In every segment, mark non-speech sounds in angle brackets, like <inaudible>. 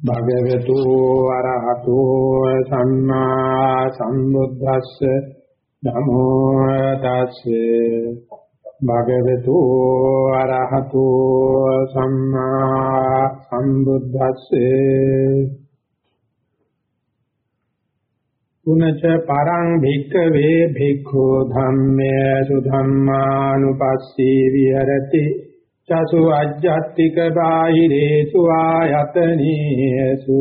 භගවතු අරහතෝ සම්මා සම්බුද්දස්ස නමෝ තස්සේ භගවතු අරහතෝ සම්මා සම්බුද්දස්සේ පුනච පරං භික්ඛවේ භික්ඛෝ ධම්මේ සුධම්මානුපස්සී විහෙරති චසු අජ්ජත්තික බාහිරේසු ආයතනීයසු.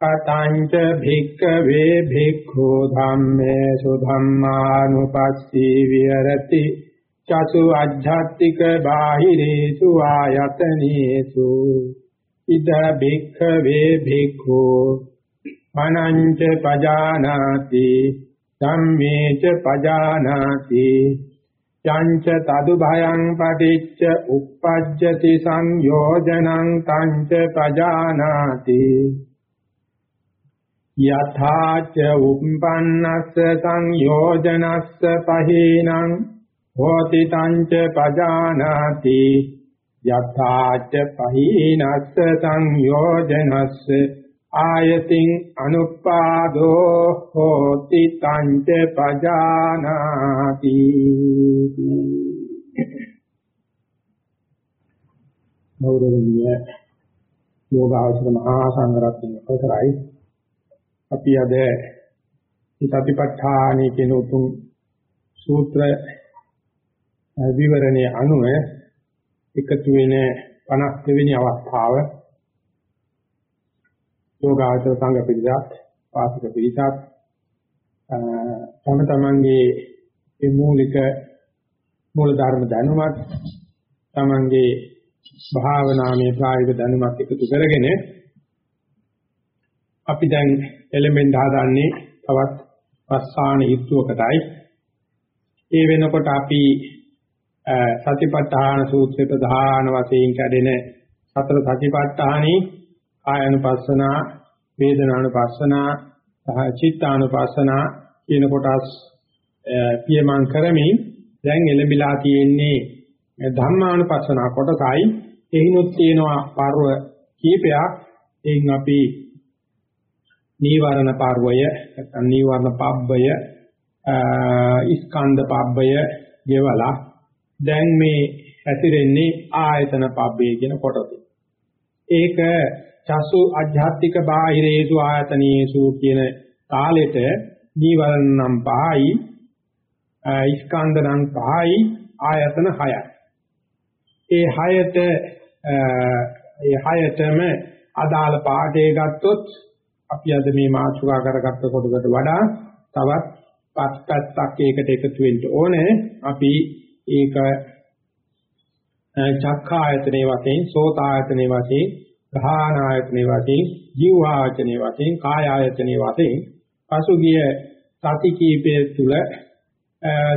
කතංච භික්ඛවේ භික්ඛෝ ධම්මේසු ධම්මානුපස්සී විහෙරති. චසු අජ්ජත්තික බාහිරේසු ආයතනීයසු. ඉද භික්ඛවේ භික්ඛෝ. මනංච පජානාති. ධම්මේච පජානාති. යංච තදු භයං පටිච්ච uppajjati සංයෝජනං තංච පජානාති යථාච උප්පන්නස්ස සංයෝජනස්ස පහේනං හෝති තංච පජානාති යථාච පහේනස්ස සංයෝජනස්ස ආයතින් අනුපාදෝ හෝති තංච පජානාති. ගෞරවනීය යෝගාවචර මහා සංඝරත්නය අවසරයි. අපි අද සතිපට්ඨානයේ කියන උතුම් සූත්‍ර විවරණයේ අනුව එකතු වෙන 52 වෙනි අවස්ථාව යෝගාචර සංඝ පිළිසත් පාසක පිළිසත් තම තමන්ගේ මේ මූලික මූල ධර්ම දැනුමත් තමන්ගේ භාවනාමය ප්‍රායෝගික දැනුමත් එකතු කරගෙන අපි දැන් එලෙමෙන්ට් හදාන්නේ තවත් පස්සාන යුක්තවකටයි ඒ වෙනකොට අපි සතිපට්ඨාන සූත්‍රයේ ප්‍රධාන වශයෙන් කැඩෙන සතර සතිපට්ඨානී ආයනුපස්සනා වේදනානුපස්සනා සහ චිත්තානුපස්සනා කියන කොටස් පියමන් කරමින් දැන් එළඹිලා තියෙන්නේ ධම්මානුපස්සනා කොටසයි එහිනුත් තියෙනවා පර්ව කීපයක් එයින් අපි නීවරණ පර්වය නැත්නම් නීවරණ පබ්බය ස්කන්ධ පබ්බය ගෙවලා දැන් මේ ඇතිරෙන්නේ ආයතන පබ්බේ කියන කොටස. ඒක චසු අධ්‍යාත්මික බාහිරේසු ආයතනීයසු කියන තාලෙට නීවරණ නම් පහයි ස්කන්ධ නම් පහයි ආයතන හයයි. ඒ හයට ඒ හයතම අදාළ පාඩේ ගත්තොත් අපි අද මේ මාතෘකා කරගත්ත කොටකට වඩා තවත් පස් පැත්තක් ඒකට එකතු වෙන්න ඕනේ. අපි ඒක චක්ඛායතනේ වශයෙන්, සෝතායතනේ වශයෙන්, ගාහන ආයතනේ වශයෙන්, ජීව ආයතනේ වශයෙන්, කාය ආයතනේ වශයෙන් පසුගිය සති කීපය තුල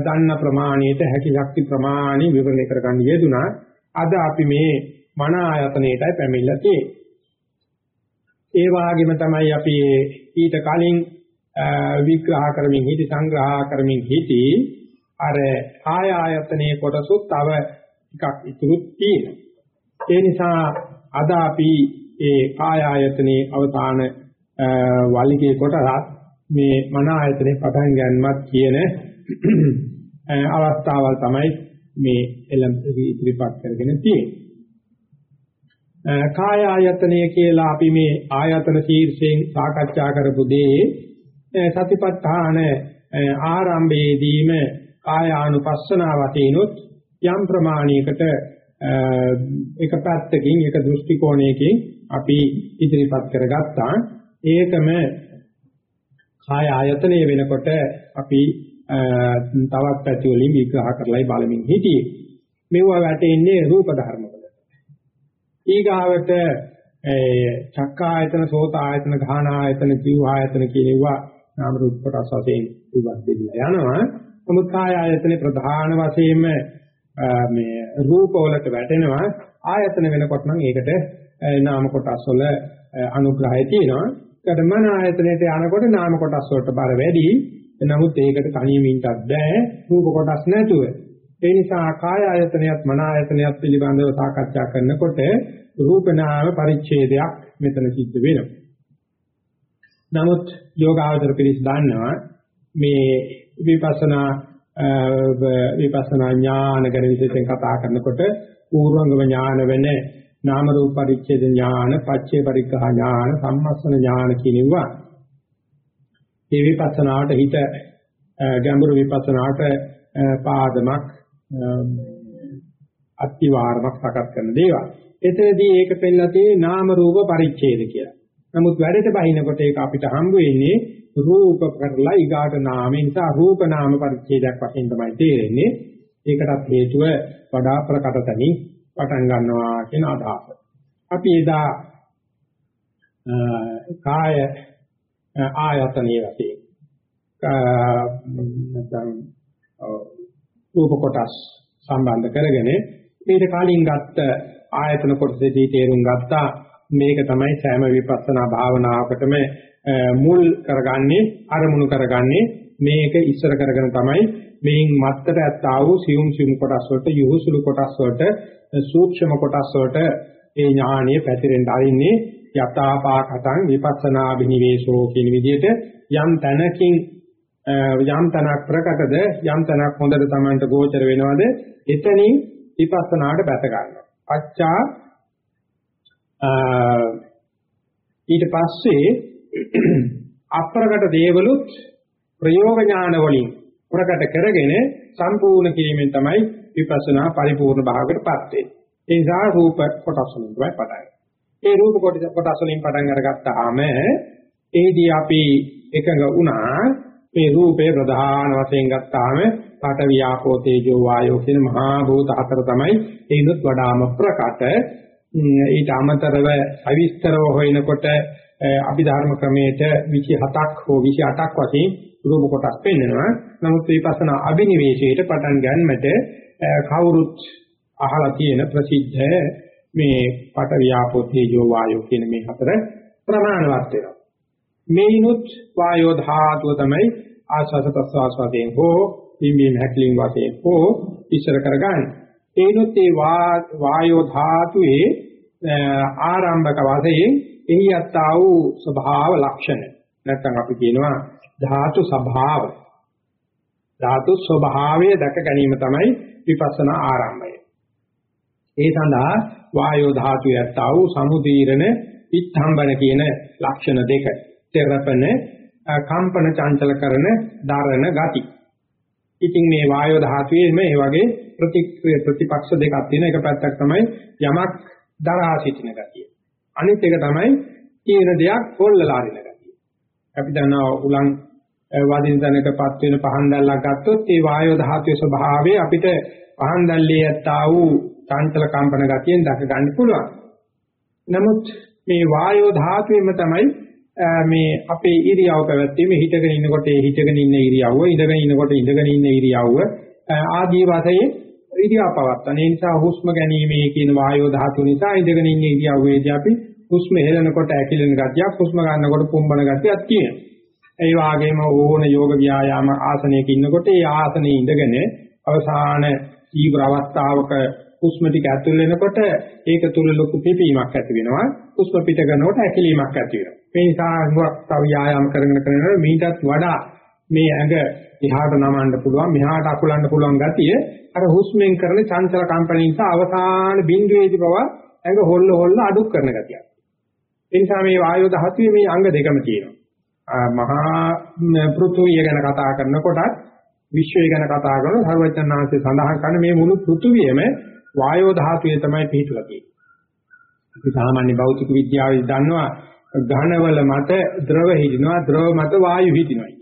දන්න ප්‍රමාණයට හැකි ශක්ති ප්‍රමාණි විවරණය කරගන්න යෙදුනා. අද අපි මේ මන ආයතනයටයි පැමිණලා තියෙන්නේ. ඒ වාගේම තමයි අපි ඊට කලින් විග්‍රහ කරමින් හිටි සංග්‍රහ කරමින් හිටි අර ආය ආයතනයේ කොටසුත් තව ටිකක් ඉතුරුත් තියෙනවා. ඒ නිසා අද අපි ඒ කාය ආයතනයේ අවසාන වලිගේ කොටසත් මේ මන ආයතනයේ පටන් ගන්නවත් කියන අවස්ථාවල් තමයි මේ එළම් ඉදිරිපත් කරගෙන තියෙන්නේ. කාය ආයතනය කියලා අපි මේ ආයතන ශීර්ෂයෙන් සාකච්ඡා කරපු දේ සතිපට්ඨාන ආරම්භයේදීම කායානුපස්සනාව වශයෙන්ුත් යම් ප්‍රමාණයකට එක පැත්තකින් එක දෘෂ්ටි කෝණයකින් අපි ඉදිරිපත් කරගත්තා. ඒකම කාය ආයතනය වෙනකොට අපි තවත් පැති වලින් විග්‍රහ කරලායි බලමින් හිටියේ. මෙවුවා වැටෙන්නේ රූප ධර්ම වලට ඊගාවට චක්කායතන සෝත ආයතන ගාහන ආයතන ජීව ආයතන කියනවා නාම රූප කොටස් වශයෙන් ඉවත් දෙවිලා යනවා. නමුත් කාය ආයතනේ ප්‍රධාන වශයෙන්ම මේ රූප වලට වැටෙනවා ආයතන වෙනකොට නම් ඒකට නාම කොටස් වල අනුග්‍රහය තියෙනවා. ඒකට මන ආයතනයට යනකොට නාම කොටස් වලට බර වැඩි. නමුත් ඒකට කණීමින්ටත් බෑ රූප කොටස් නැතුව. ඒ නිසා කාය ආයතනයත් මන ආයතනයත් පිළිබඳව සාකච්ඡා කරනකොට රූප නාම පරිච්ඡේදයක් මෙතන සිද්ධ වෙනවා. නමුත් යෝගාවචර පිළිස් දන්නවා මේ විපස්සනා විපස්සනා ඥාන ගැන විශේෂයෙන් කතා කරනකොට පූර්වංගම ඥාන වෙන නාම රූප පරිච්ඡේද ඥාන, පච්චේ පරිග්‍රහ ඥාන, සම්මස්සන ඥාන කියනවා. මේ විපස්සනාවට හිත ගැඹුරු විපස්සනාවට පාදමක් අත්විවරමක් සකස් කරන දේවල්. එතනදී ඒක පෙන්නලා තියෙන්නේ නාම රූප පරිච්ඡේද කියලා. නමුත් වැඩට බහිනකොට ඒක අපිට හම්බ වෙන්නේ රූප කරලා ඊගාට නාම නිසා රූප නාම පරිච්ඡේදයක් වශයෙන් තමයි තේරෙන්නේ. ඒකටත් හේතුව වඩා ප්‍රකට තැනින් පටන් ගන්නවා කියන අදහස. අපි එදා කාය ආයතනයේ වශයෙන් නැත්නම් රූප කොටස් සම්බන්ධ කරගෙන ඊට කලින් ගත්ත ආයතන කොටසේදී තේරුම් ගත්තා මේක තමයි සෑම විපස්සනා භාවනාවකටම මුල් කරගන්නේ අරමුණු කරගන්නේ මේක ඉස්සර කරගෙන තමයි මේන් මත්තට ඇත්තා වූ සියුම් සියුම් කොටස් වලට යහුසුළු කොටස් වලට සූක්ෂම කොටස් වලට ඒ ඥානීය පැතිරෙන්න ආරින්නේ යථාපාකටං විපස්සනා බිනිවේෂෝ කියන විදිහට යම් තැනකින් යම් තැනක් ප්‍රකටද යම් තැනක් හොඳට Tamanට ගෝචර වෙනවද එතනින් විපස්සනාට බැස ගන්නවා. පච්චා ඊට පස්සේ <coughs> අප්‍රකට දේවලුත් ප්‍රයෝග ඥාන වලින් ප්‍රකට කරගෙන සම්පූර්ණ කිරීමෙන් තමයි විපස්සනා පරිපූර්ණ භාවයකටපත් වෙන්නේ. ඒ නිසා රූප කොටස් වලින් තමයි පටන් ඒ රූප කොටස් වලින් පටන් අරගත්තාම එහිදී අපි එකඟ වුණා. මේ රූපේ ප්‍රධාන වශයෙන් ගත්තාම පඨ වියාපෝ තේජෝ වායෝ කියන මහා භූත හතර තමයි ඒනොත් වඩාම ප්‍රකට. ඊට අමතරව අවිස්තරව හොයනකොට අභිධර්ම ක්‍රමයට 27ක් හෝ 28ක් වශයෙන් රූප කොටස් පෙන්වනවා. නමුත් විපස්සනා අභිනිවේෂයට පටන් ගන්නට කවුරුත් අහලා තියෙන ප්‍රසිද්ධ මේ පඨ වියාපෝ තේජෝ වායෝ කියන මේ හතර ප්‍රමාණවත් වෙනවා. මේනොත් වායෝ ධාතුව තමයි ආස්වාද ප්‍රසවාස වශයෙන් හෝ පිම්බීම හැකලින් වශයෙන් හෝ ඉස්සර කරගන්න. ඒනොත් ඒ වායෝ ධාතුවේ ආරම්භක වශයෙන් එහි යත්තා වූ ස්වභාව ලක්ෂණ නැත්නම් අපි කියනවා ධාතු ස්වභාව ධාතු ස්වභාවය දැක ගැනීම තමයි විපස්සනා ආරම්භය. ඒ සඳහා වායෝ ධාතු යත්තා වූ සමුදීරණ පිට්ඨම්බන කියන ලක්ෂණ දෙක තෙරපන කම්පන චංචල කරන දරණ ගති. ඉතින් මේ වායෝ ධාතුවේ මේ වගේ ප්‍රතිපක්ෂ දෙකක් තියෙන එක පැත්තක් තමයි යමක් දරා සිටින ගතිය. අනිත් එක තමයි කියන දෙයක් කොල්ලලා අරින ගතිය. අපි දන්නවා උලන් වදින තැනකපත් වෙන පහන් දැල්ලක් ගත්තොත් ඒ වායෝ ධාතුවේ ස්වභාවය අපිට පහන් දැල්ලේ යත්තා වූ චංචල කම්පන ගතියෙන් දක ගන්න පුළුවන්. නමුත් මේ වායෝ ධාතුවේම තමයි මේ අපේ ඉරියව් පැවැත්වීම හිතගෙන ඉන්නකොට ඒ හිතගෙන ඉන්න ඉරියව්ව ඉඳගෙන ඉන්නකොට ඉඳගෙන ඉන්න ඉරියව්ව ආදී වශයෙන් ඉරියව් පවත්තන. ඒ නිසා හුස්ම ගැනීමේ කියන වායෝ ධාතුව නිසා ඉඳගෙන ඉන්න ඉරියව්වේදී අපි හුස්ම හෙලනකොට ඇකිලෙන ගතියක් හුස්ම ගන්නකොට පුම්බන ගතියක් තියෙනවා. ඒ වගේම ඕන යෝග ව්‍යායාම ආසනයක ඉන්නකොට ඒ ආසනයේ ඉඳගෙන අවසාන තීව්‍ර අවස්ථාවක හුස්ම ටික ඇතුල් වෙනකොට ඒක තුල ලොකු පිපීමක් ඇති වෙනවා. හුස්ම පිට කරනකොට ඇකිලීමක් ඇති වෙනවා. මේ නිසා හුඟක් තව ව්‍යායාම කරගෙන කරගෙන මීටත් වඩා මේ ඇඟ එහාට නමන්න පුළුවන් මෙහාට අකුලන්න පුළුවන් ගතිය අර හුස්මෙන් කරන චංචල කම්පන නිසා අවසාන බිඳුවේදී බව ඇඟ හොල්ල හොල්ල අඩු කරන ගතියක්. ඒ නිසා මේ වායෝ ධාතුවේ මේ අංග දෙකම තියෙනවා. මහා පෘථුවිය ගැන කතා කරනකොටත් විශ්වය ගැන කතා කරන සර්වඥාන්සේ සඳහන් කරන මේ මුළු පෘථුවියම වායෝ ධාතුවේ තමයි පිහිටලා තියෙන්නේ. අපි සාමාන්‍ය භෞතික විද්‍යාවේ දන්නවා ඝනවල මත ද්‍රව හිටිනවා ද්‍රව මත වායු හිටිනවා.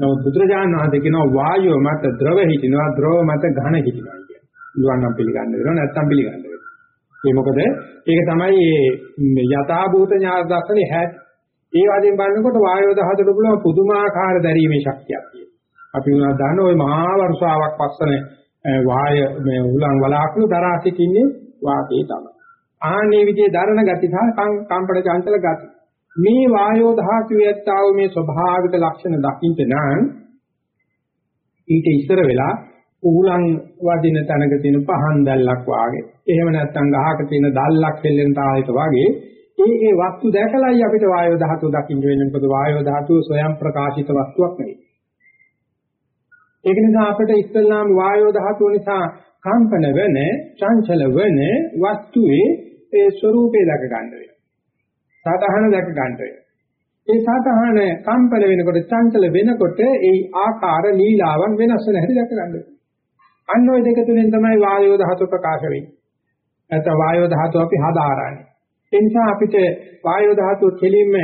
නමුත් බුදුරජාණන් වහන්සේ කියනවා වායුව මත ද්‍රව හිටිනවා ද්‍රව මත ඝන හිටිනවා කියන්නේ. ඉලුවන් නම් පිළිගන්න වෙනවා නැත්නම් පිළිගන්න වෙනවා. ඒ මොකද ඒක තමයි මේ යථා භූත ඥාන දර්ශනේ හැ. ඒ වගේම බලනකොට වායුව දහතට පුළුවන් පුදුමාකාර දැරීමේ ශක්තියක් තියෙනවා. අපි උනා දන්න ওই මහා වර්ෂාවක් පස්සන වාය මේ උලන් වලාකුළු දරා සිටින්නේ වාතේ තමයි. ආන්නේ විදිහේ දරණ ගති සහ කම්පන චංචල ගති. මේ වායෝ ධාතුවේ ඇත්තව මේ ස්වභාවික ලක්ෂණ දකින්න නම් ඊට ඉස්සර වෙලා උහුලන් වදින තැනක තියෙන පහන් දැල්ලක් වාගේ. එහෙම නැත්නම් ගහක තියෙන දැල්ලක් දෙල්ලෙන තාලයක වාගේ ඒ ඒ වස්තු දැකලායි අපිට වායෝ ධාතුව දකින්න වෙන්නේ. මොකද වායෝ ධාතුව ස්වයං ප්‍රකාශිත වස්තුවක් නෙවෙයි. ඒක නිසා අපිට ඉස්සල්ලාම වායෝ ධාතුව නිසා කම්පන වෙන, චංචල වෙන වස්තුවේ ඒ ස්වરૂපේ දැක ගන්න වෙනවා. සාතහන දැක ගන්න වෙනවා. ඒ සාතහන කම්පන වෙනකොට චංචල වෙනකොට ඒ ආකාර ලීලාවන් වෙනස් වෙන හැටි දැක ගන්න වෙනවා. අන්න ওই දෙක තුනෙන් තමයි වායෝ ධාතුව ප්‍රකාශ වෙන්නේ. නැත්නම් වායෝ ධාතුව අපි හදාරන්නේ. ඒ නිසා අපිට වායෝ ධාතුව කෙලින්ම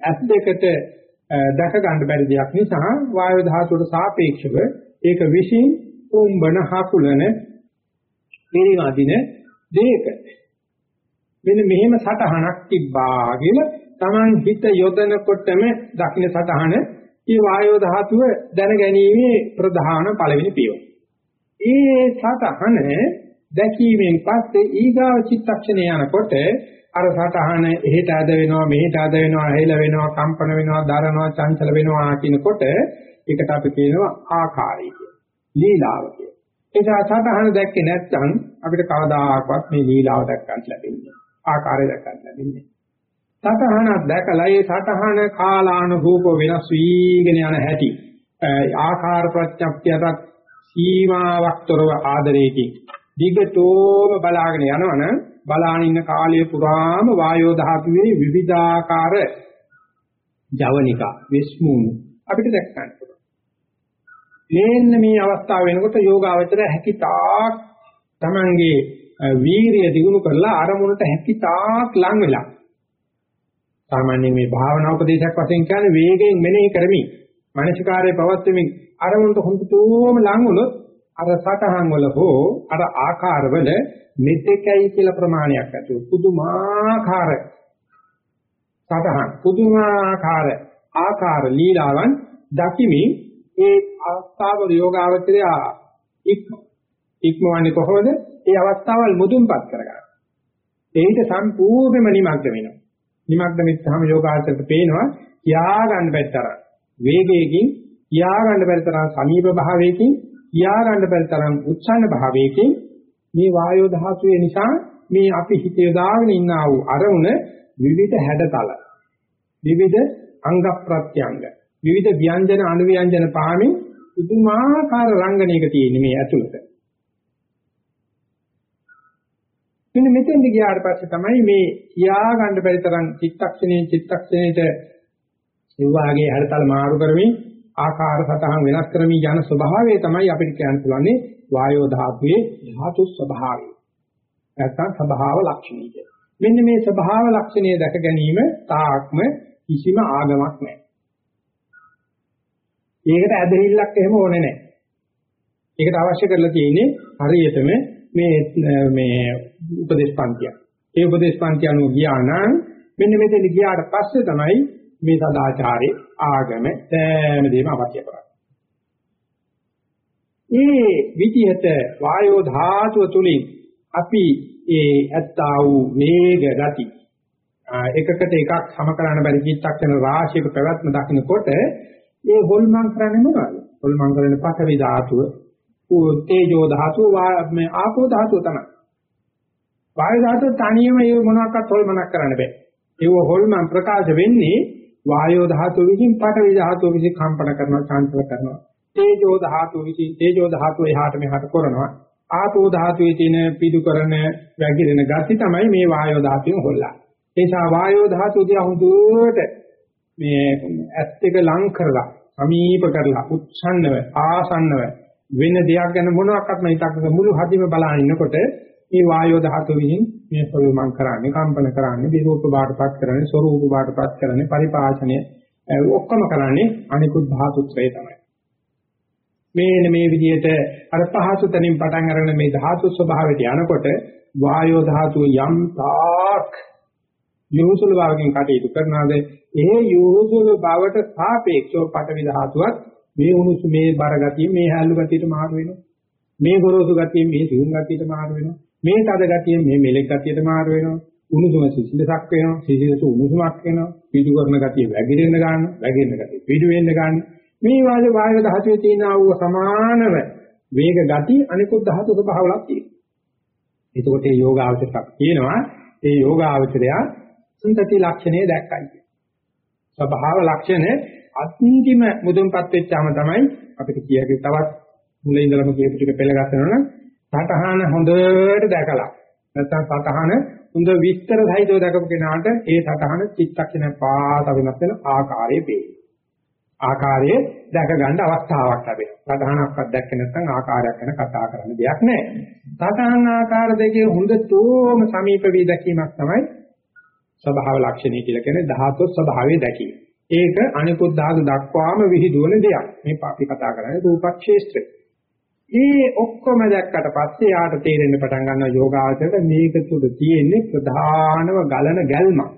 ඇස් දෙකට දැක ගන්න බැරි දෙයක් නිසා වායෝ ධාතුවට සාපේක්ෂව ඒක විශ්ින් උම්බන හකුලන පිරිවදින දෙයක මෙන්න මෙහෙම සටහනක් තිබ්බා කියලා Taman හිත යොදනකොටම දකින්න සටහන මේ වායෝ ධාතුව දැනගැනීමේ ප්‍රධාන පළවෙනි පියවර. ඒ සටහන දැකීමෙන් පස්සේ ඊගාව චිත්තක්ෂණය යනකොට අර සටහන එහෙට අද වෙනවා මෙහෙට අද වෙනවා හෙල වෙනවා කම්පන වෙනවා දරනවා චංචල වෙනවා කියනකොට ඒකට අපි කියනවා ආකාරය කියලා. ලීලාව කියලා. ඒක සටහන දැක්කේ නැත්නම් අපිට කවදාකවත් මේ ලීලාව දැක්කන්න ලැබෙන්නේ ආකාරය දැක්කන්න ලැබෙන්නේ සටහනක් දැකලා ඒ සටහන කාලානුරූප වෙනස් වීගෙන යන හැටි ආකාර ප්‍රත්‍යක්ෂයට සීමාවක් තොරව ආදරේකින් දිගටම බලාගෙන යනවනම් බලාගෙන ඉන්න කාලය පුරාම වායෝ ධාතුවේ විවිධාකාර ජවනිකා විස්මුණු අපිට දැක් ගන්න පුළුවන්. මේන්න මේ අවස්ථාව වෙනකොට යෝගාවචර හැකිතාක් Tamange වීරිය දිනු කරලා අරමුණට හැකිතාක් ලං වෙලා සාමාන්‍යයෙන් මේ භාවනා උපදේශයක් වශයෙන් කියන්නේ වේගයෙන් මෙනෙහි කරමින් මානසිකාරයේ පවත්වමින් අරමුණට හොඳටම ලං වුණොත් අර සටහන් වල හෝ අර ආකාරවල මෙතෙකයි කියලා ප්‍රමාණයක් ඇතුව පුදුමාකාර සටහන් පුදුමාකාර ආකාර ලීලාවන් දකිමින් ඒ අවස්ථාව යෝගාවචරය ඉක්මවන්නේ කොහොමද? ඒ අවස්ථාවල් මුදුන්පත් කරගන්න. ඒිට සම්පූර්ණයෙන්ම නිමග්න වෙනවා. නිමග්න වෙච්චාම යෝගාචරයට පේනවා කියා ගන්න බැත්තර. වේගයකින් කියා ගන්න බැත්තර සමීප භාවයකින් කියා ගන්න බැරි තරම් උච්ඡන්න භාවයකින් මේ වායෝ ධාතුවේ නිසා මේ අපි හිත යොදාගෙන ඉන්නා වූ අරමුණ විවිධ හැඩතල විවිධ අංග ප්‍රත්‍යංග විවිධ ව්‍යංජන අනුව්‍යංජන පාමින් පුදුමාකාර රංගනයක තියෙන මේ ඇතුළත මෙන්න මෙතෙන්ද ගියාට පස්සේ තමයි මේ කියා ගන්න බැරි තරම් චිත්තක්ෂණයෙන් චිත්තක්ෂණයට ඒ වාගේ හැඩතල මාරු කරමින් ආකාර සතහන් වෙනස් කරමින් යන ස්වභාවය තමයි අපිට කියන්න පුළුවන් වායෝ ධාතුවේ ධාතු ස්වභාවය. නැත්නම් ස්වභාව ලක්ෂණය මෙන්න මේ ස්වභාව ලක්ෂණය දැක ගැනීම තාක්ම කිසිම ආගමක් නැහැ. ඒකට ඇදහිල්ලක් එහෙම ඕනේ නැහැ. ඒකට අවශ්‍ය කරලා තියෙන්නේ හරියටම මේ මේ උපදේශ පන්තිය. ඒ උපදේශ පන්තිය අනුව ගියා නම් මෙන්න මෙතන ගියාට පස්සේ තමයි මේ සදාචාරයේ ආගම සෑම දෙයක්ම අවශ්‍ය කරන්නේ. මේ විදිහට වායෝ ධාතුව තුලින් අපි ඒ ඇත්තා වූ වේග ගති එකකට එකක් සම කරන්න බැරි චිත්තක්ෂණ රාශියක පැවැත්ම දකින්නකොට ඒ හොල්මන් කරන්නේ මොනවද? හොල්මන් කරන්නේ පඨවි ධාතුව, තේජෝ ධාතුව, මේ ආපෝ ධාතුව තමයි. වායු ධාතුව තනියම ඒ මොනවාක්වත් හොල්මනක් කරන්න බෑ. ඒව හොල්මන් ප්‍රකාශ වෙන්නේ වායෝ ධාතුව විසින් පඨවි ධාතුව විසින් කම්පන කරනවා චාන්චල කරනවා තේජෝ ධාතුව විසින් තේජෝ ධාතුව එහාට මෙහාට කරනවා ආපෝ ධාතුවේ තියෙන පිටු කරන වැగిරෙන ගති තමයි මේ වායෝ ධාතුවෙන් හොල්ලා ඒ නිසා වායෝ ධාතුව දිහා හුදුවට මේ ඇස් දෙක ලං කරලා සමීප කරලා උච්ඡන්නව ආසන්නව වෙන දෙයක් ගැන මොනවාක්වත් හිතක් මුළු හදිම බලාගෙන ඉන්නකොට මේ වායෝ ධාතුව විසින් මේ ප්‍රයෝගම් කරන්නේ කම්පන කරන්නේ විරූප බාටපත් කරන්නේ ස්වરૂප බාටපත් කරන්නේ පරිපාෂණය ඔක්කොම කරන්නේ අනිකුත් ධාතුත්‍රය තමයි. මේන මේ විදිහට අර පහසු තැනින් පටන් අරගෙන මේ ධාතු ස්වභාවයට යනකොට වායෝ ධාතුව යම් තාක් යොහුසුල භාවයෙන් කටයුතු කරනවාද? ඒ යොහුසුල භාවට සාපේක්ෂව පටවි ධාතුවත් මේ උණුසු මේ බර ගතිය මේ හැල්ලු ගතියට මාරු වෙනවා මේ ගොරෝසු ගතිය මේ සිහුම් ගතියට මාරු වෙනවා මේ තද ගතිය මේ මෙලෙක් ගතියට මාරු වෙනවා. උණුසුම සිසිලසක් වෙනවා. සිසිලස උණුසුමක් වෙනවා. පිටු කරන ගතිය වැగిරෙන්න ගන්න, වැగిරෙන ගතිය පිටු වෙන්න ගන්න. මේ වාගේ වායු ධාතුවේ තියෙන ආව සමානව වේග ගති අනිකුත් ධාතු ස්වභාවලක් තියෙනවා. එතකොට මේ යෝගාවචරයක් කියනවා ඒ යෝගාවචරය සුන්දති ලක්ෂණය දැක්කයි. ස්වභාව ලක්ෂණ අන්තිම මුදුන්පත් වෙච්චාම තමයි අපිට කියකේ තවත් මුලින් ඉඳලම කියපු ටික පෙළගස්සනවනම් සතහන හොඳට දැකලා නැත්නම් සතහන හොඳ විස්තර සහිතව දැකපු කෙනාට ඒ සතහන චිත්තක්ෂණ පාත වෙනස් වෙන ආකාරයේ පේනවා. ආකාරයේ දැක ගන්න අවස්ථාවක් ලැබෙනවා. සතහනක්වත් දැක්කේ නැත්නම් ආකාරයක් ගැන කතා කරන්න දෙයක් නැහැ. සතහන් ආකාර දෙකේ හොඳටම සමීප වී දැකීමක් තමයි ස්වභාව ලක්ෂණය කියලා කියන්නේ ධාතු ස්වභාවය දැකීම. ඒක අනිකුත් ධාතු දක්වාම විහිදුවන දෙයක්. මේ අපි කතා කරන්නේ රූපක්ෂේත්‍රය. මේ ඔක්කොම දැක්කට පස්සේ යාට තේරෙන්න පටන් ගන්නවා යෝගාචරයට මේක තුල තියෙන්නේ ප්‍රධානම ගලන ගැල්මක්.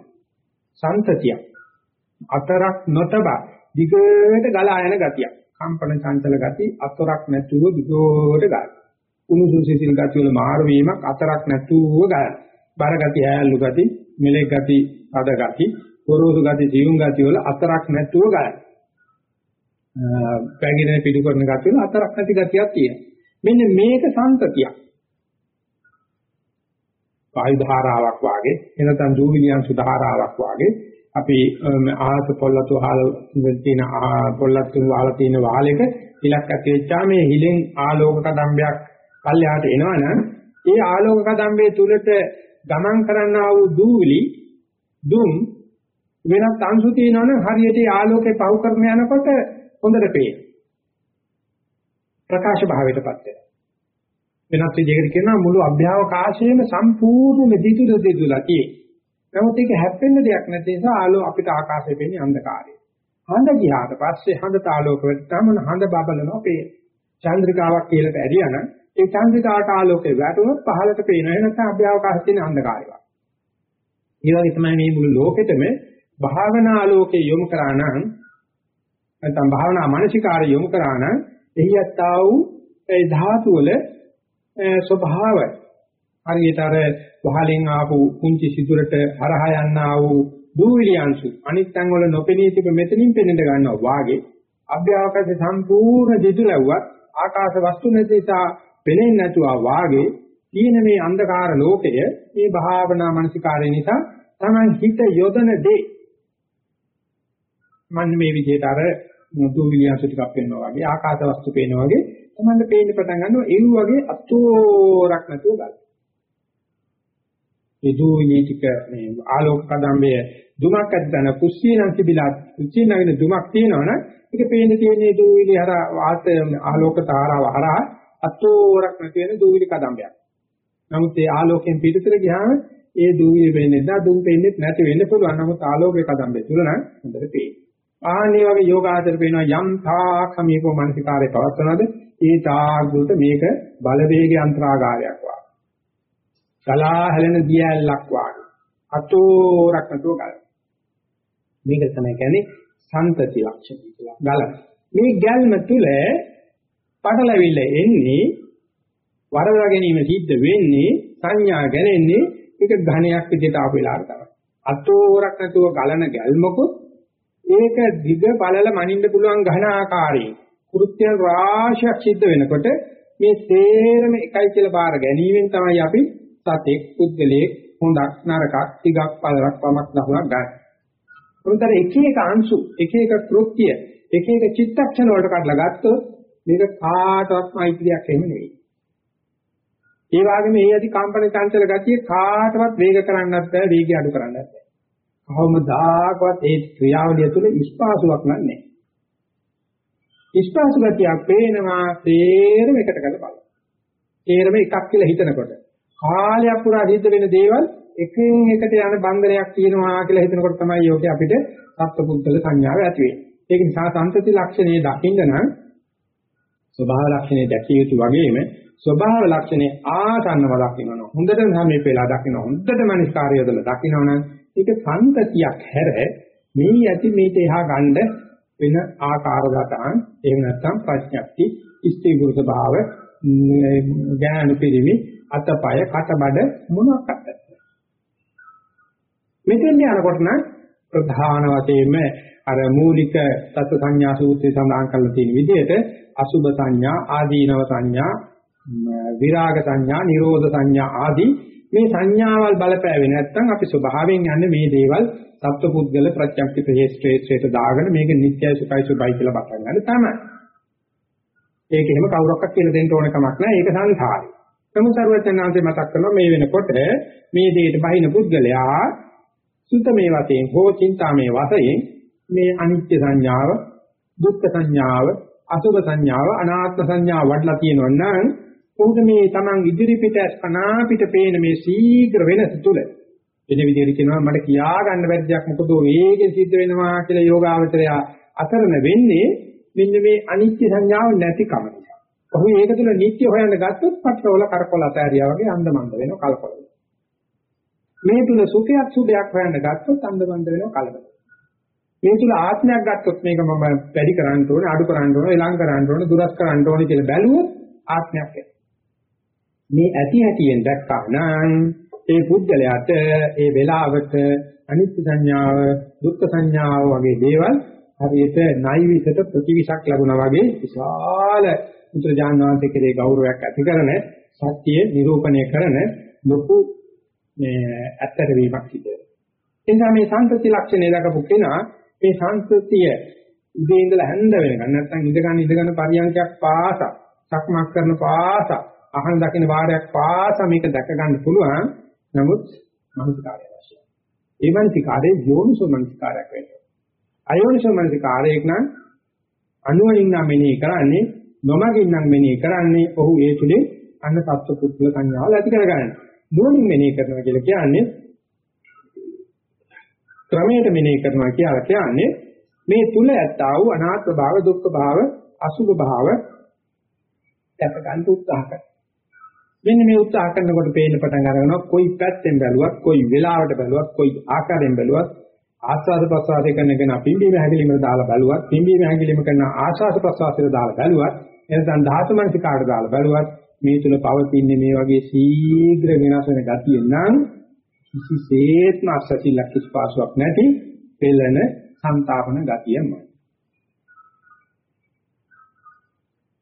සන්තතියක්. අතරක් නොතබ දිගට ගලා යන ගතියක්. කම්පන චංචල ගති අතරක් නැතුව දිගට ගන්න. උණුසුම් සිසිල් ගති වල මාරු වීමක් අතරක් නැතුව ගන්න. බර ගති හැලු ගති මෙලෙක් ගති අද ගති පොරොසු ගති ජීවුම් ගති වල අතරක් නැතුව ගන්න. පැංගිනේ පිටු කරන ගති වල අතරක් නැති ගතියක් තියෙනවා. මෙන්න මේක සම්පතියක්. වායු ධාරාවක් වාගේ එනතන් දූවිලියන් සුධාරාවක් වාගේ අපි ආහත පොල්ලතු හාල තියෙන පොල්ලතු වහලා තියෙන වාලෙක ඉලක්ක ඇති වෙච්චා මේ හිලෙන් ආලෝක කදම්බයක් පල්ලෙහාට එනවනම් ඒ ආලෝක කදම්බේ තුලට ගමන් කරන්නා වූ දූවිලි දුම් වෙනත් අංශු තියෙනවනම් හරියට ආලෝකේ පහු කරන යනකොට හොඳට පේන. ප්‍රකාශ භාවයටපත් වෙනවා. වෙනත් විදිහකට කියනවා මුළු අභ්‍යවකාශයේම සම්පූර්ණ දිදුල දිදුලා තියෙන්නේ. නමුත් ඒක හැප්පෙන්න දෙයක් නැති නිසා ආලෝ අපිට ආකාශයේ පෙන්නේ අන්ධකාරය. හඳ ගියාට පස්සේ හඳ ආලෝක වෙද්දාම හඳ බබලනවා පේන. චන්ද්‍රිකාවක් කියලා ඇරියා නම් ඒ චන්ද්‍රිකාට ආලෝකේ වැටුනොත් පහළට පේනවා. ඒ නැත්නම් අභ්‍යවකාශයේ තියෙන අන්ධකාරය. ඒ වගේ තමයි මේ මුළු ලෝකෙටම භාවනා ආලෝකේ යොමු කරා නම් නැත්නම් භාවනා මානසිකාරය යොමු කරා නම් එහි යත්තා වූ ඒ ධාතු වල ස්වභාවය. හරියට අර වහලෙන් ආපු කුංචි සිදුරට හරහා යන්නා වූ දූවිලි අංශු අනිත් තැන් වල නොපෙනී තිබෙ මෙතනින් පෙනෙන්න ගන්නවා වාගේ අභ්‍යවකාශ සම්පූර්ණ දිදුලව්වත් ආකාශ වස්තු නැති නිසා පෙනෙන්නේ නැතුවා වාගේ තියෙන මේ අන්ධකාර ලෝකය මේ භාවනා මානසිකාරය නිසා තමයි හිත යොදන දේ. මන්න මේ විදිහට අර දූවිලි අංශ ටිකක් පෙන්වනවා වගේ ආකාශ වස්තු පේනවා වගේ තමයි පේන්න පටන් ගන්නවා ඒ වගේ අතෝරක් නැතුව ගන්න. ඒ දූවිලි ටික මේ ආලෝක කදම්බේ දුමක් අද්දන කුස්සීනම් තිබිලා කුස්සීනගෙන දුමක් තියෙනවනම් ඒක පේන්න තියෙන්නේ දූවිලි හර වාත ආලෝක තාරාව හරහා අතෝරක් නැති වෙන දූවිලි කදම්බයක්. නමුත් ඒ ආලෝකයෙන් පිටතට ගියාම ඒ දූවිලි වෙන්නේ නැත්නම් දුම් පෙන්නේ නැති වෙන්න පුළුවන්. නමුත් ආලෝකයේ කදම්බේ තුල නම් හොඳට පේනවා. ආන්නේ වගේ යෝගාචර පේනවා යම් තාක් සමීපව මානසිකාරය පවත්වනවාද ඒ තාක් දුරට මේක බලවේග යන්ත්‍රාගාරයක් වගේ. ගලා හැලෙන දියැලක් වගේ. අතෝරක් නැතුව ගල. මේක තමයි කියන්නේ සන්තති ලක්ෂණ කියලා. ගල. මේ ගැල්ම තුල පටලවිල්ල එන්නේ වරදවා ගැනීම සිද්ධ වෙන්නේ සංඥා ගැනෙන්නේ ඒක ඝණයක් විදිහට ආපු වෙලාවට තමයි. අතෝරක් නැතුව ගලන ගැල්මකුත් ඒක දිග බලල මනින්න පුළුවන් ඝන ආකාරයේ කෘත්‍යයන් රාශියක් සිද්ධ වෙනකොට මේ තේරම එකයි කියලා බාර ගැනීමෙන් තමයි අපි සතෙක් පුද්ගලයෙක් හොඳක් නරකක් ටිකක් පළරක් පමක් දහුණක් ගන්න. උන්තර එක එක අංශු එක එක කෘත්‍ය එක එක චිත්තක්ෂණ වලට කඩලා ගත්තොත් මේක කාටවත් මෛත්‍රියක් එහෙම නෙවෙයි. ඒ වගේම මේ ඇති කම්පන චංචල ගතිය කාටවත් වේග කරන්නත් බෑ වේගය අඩු කරන්නත් බෑ. කවමදාකවත් ඒ ක්‍රියාවලිය තුළ ඉස්පාසුවක් නැහැ. ඉස්පාසු ගතියක් පේනවා තේරම එකට ගල බලන්න. තේරම එකක් කියලා හිතනකොට කාලයක් පුරා සිද්ධ වෙන දේවල් එකින් එකට යන බන්ධනයක් තියෙනවා කියලා හිතනකොට තමයි යෝගේ අපිට සත්පුද්ගල සංඥාව ඇති වෙන්නේ. ඒක නිසා සංතති ලක්ෂණයේ දකින්න නම් ස්වභාව ලක්ෂණේ දැකිය යුතු වගේම ස්වභාව ලක්ෂණේ ආසන්නව දකින්න හොඳට සමීප වෙලා දකින්න හොඳට මනස්කාරය යොදලා දකින්නවනම් ඒක සංතතියක් හැර මේ ඇති මේට එහා ගන්න වෙන ආකාර ගතන් එහෙම නැත්නම් ප්‍රඥප්ති ඉස්ති ගුරුත භාව ඥාන පිරිමි අතපය කටබඩ මොනවාක්වත් මෙතෙන් යනකොට නම් ප්‍රධාන වශයෙන්ම අර මූලික තත්ත්ව සංඥා සූත්‍රයේ සඳහන් කරලා තියෙන විදිහට අසුභ සංඥා ආදීනව සංඥා විරාග සංඥා නිරෝධ සංඥා ආදී මේ සංඥාවල් බලපෑවේ නැත්නම් අපි ස්වභාවයෙන් යන්නේ මේ දේවල් සත්පුද්ගල ප්‍රත්‍යක්ෂ ප්‍රේෂ්ඨයට දාගෙන මේක නිත්‍යයි සුඛයි සුභයි කියලා බතන් ගන්න තමයි. ඒක එහෙම කවුරක්වත් කියලා දෙන්න ඕන කමක් නැහැ. ඒක සංසාරي. සමුසර්වචනාන්තේ මතක් කරනවා මේ වෙනකොට මේ දෙයට බහින පුද්ගලයා සුත මේ වශයෙන් හෝ චින්තා මේ වශයෙන් මේ අනිත්‍ය සංඥාව, දුක්ඛ සංඥාව, අසුභ සංඥාව, අනාත්ම සංඥාව වඩලා තියෙනවා නම් උන්ට මේ Taman ඉදිරි පිට අනා පිට පේන මේ ශීඝ්‍ර වෙනස තුල එන විදිහට කියනවා මට කියා ගන්න බැරි දෙයක් මොකද වේගෙන් සිද්ධ වෙනවා කියලා යෝගාවචරය අතරන වෙන්නේ මෙන්න මේ අනිත්‍ය සංඥාව නැතිකම නිසා. කොහොම මේක තුළ නිත්‍ය හොයන්න ගත්තොත් පටලවල කරකොල අතහැරියා වගේ අන්දමන්ද වෙනවා කලකොල. මේ තුල සුඛයක් සුභයක් හොයන්න ගත්තොත් අන්දමන්ද වෙනවා කලබල. මේ තුල ආත්මයක් ගත්තොත් මේක මම වැඩි කරන්න ඕනේ අඩු කරන්න ඕනේ ඊළඟ කරන්න ඕනේ දුරස් කරන්න ඕනේ කියලා බැලුවොත් ආත්මයක් මේ ඇති හැටියෙන් දැක්කා නම් ඒ පුද්ගලයාට ඒ වෙලාවට අනිත්‍ය සංඥාව දුක්ඛ සංඥාව වගේ දේවල් හරියට නයිවිසට ප්‍රතිවිෂක් ලැබුණා වගේ විශාල උත්‍රාජාන වහන්සේ කෙරේ ගෞරවයක් ඇති කරන සත්‍ය නිරූපණය කරන ලොකු මේ ඇත්තට වීමක් සිදු වෙනවා. එනිසා මේ සංතති ලක්ෂණය දක්වපු කෙනා මේ සංස්කෘතිය උදේ ඉඳලා හැන්ද වෙනකන් නැත්නම් ඉඳගන්න ඉඳගන්න පරියන්කයක් පාසා සක්මක් කරන පාසා අහන දකින්න වාරයක් පාසා මේක දැක ගන්න පුළුවන් නමුත් මනසිකාරය අවශ්‍යයි. ඒ මනසිකාරයේ යෝනිසෝ මනසිකාරයක් වෙනවා. අයෝනිසෝ මනසිකාරයක් නම් අනුවණින් නම් මෙනෙහි කරන්නේ නොමගින් නම් මෙනෙහි කරන්නේ ඔහු ඒ තුලින් අන්න සත්ව පුත්ල සංඥාවල් ඇති කරගන්න. නුවණින් මෙනෙහි කරනවා කියලා කියන්නේ ක්‍රමයට මෙනෙහි කරනවා කියලා කියන්නේ මේ තුල ඇත්තා වූ අනාත්ම භාව දුක්ඛ භාව අසුභ භාව දැක ගන්න උත්සාහ කරනවා. මෙන්න මේ උත්සාහ කරනකොට පේන්න පටන් ගන්නවා කොයි පැත්තෙන් බැලුවත් කොයි වෙලාවට බැලුවත් කොයි ආකාරයෙන් බැලුවත් ආස්වාද ප්‍රසආසය කරන කෙනා පිම්බීම හැකිලිමකට දාලා බැලුවත් පිම්බීම හැකිලිම කරන ආස්වාද ප්‍රසආසයට දාලා බැලුවත් එනසන් ධාතු මනසිකාට දාලා බැලුවත් මේ තුල පවතින්නේ මේ වගේ ශීඝ්‍ර වෙනස් වෙන ගතිය නම් කිසිසේත්ම අසතිලක් කිස්පාසුවක් නැති පෙළෙන සංතාපන ගතියමයි.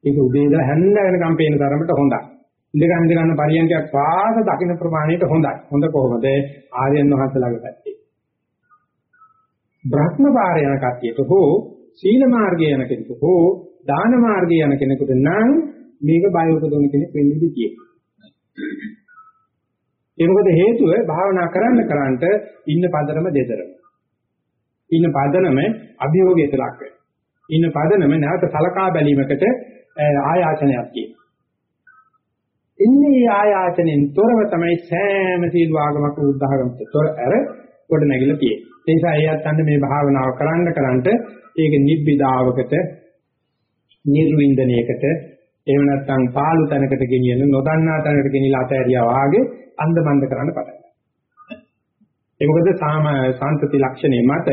ඒක උදේ ඉඳලා හැන්ද වෙනකම් පේන තරමට හොඳයි. ඉඳ ගන්න ඉඳ ගන්න පරියන්කයක් පාස දකින්න ප්‍රමාණයට හොඳයි. හොඳ කොහොමද? ආර්යයන් වහන්සේලාගේ පැත්තේ. බ්‍රහ්ම පාරය යන කට්ටියට හෝ සීල මාර්ගය යන කෙනෙකුට හෝ දාන මාර්ගය යන කෙනෙකුට නම් මේක බය උපදවන කෙනෙක් වෙන්න ඉඩ තියෙනවා. ඒ මොකද හේතුව භාවනා කරන්න කරන්ට ඉන්න පදනම දෙතරම. ඉන්න පදනම අභියෝගයට ලක් වෙනවා. ඉන්න පදනම නැවත සලකා බැලීමකට ආයාචනයක් තියෙනවා. ඉන්නේ ආයාචනෙන් තොරව තමයි සෑම සීල වාගමක උදාහරණයක් තොර ඇර කොට නැගිලා තියෙන්නේ. ඒ නිසා එයත් අන්න මේ භාවනාව කරන්න කරන්ට ඒක නිබ්බිදාවකට නිර්වින්දනයකට එහෙම නැත්නම් පාළු තැනකට ගෙනියන නොදන්නා තැනකට ගෙනිලා අතෑරියා වාගේ අන්දමන්ද කරන්න පටන් ගන්නවා. ඒ මොකද සාම සාන්තති ලක්ෂණය මත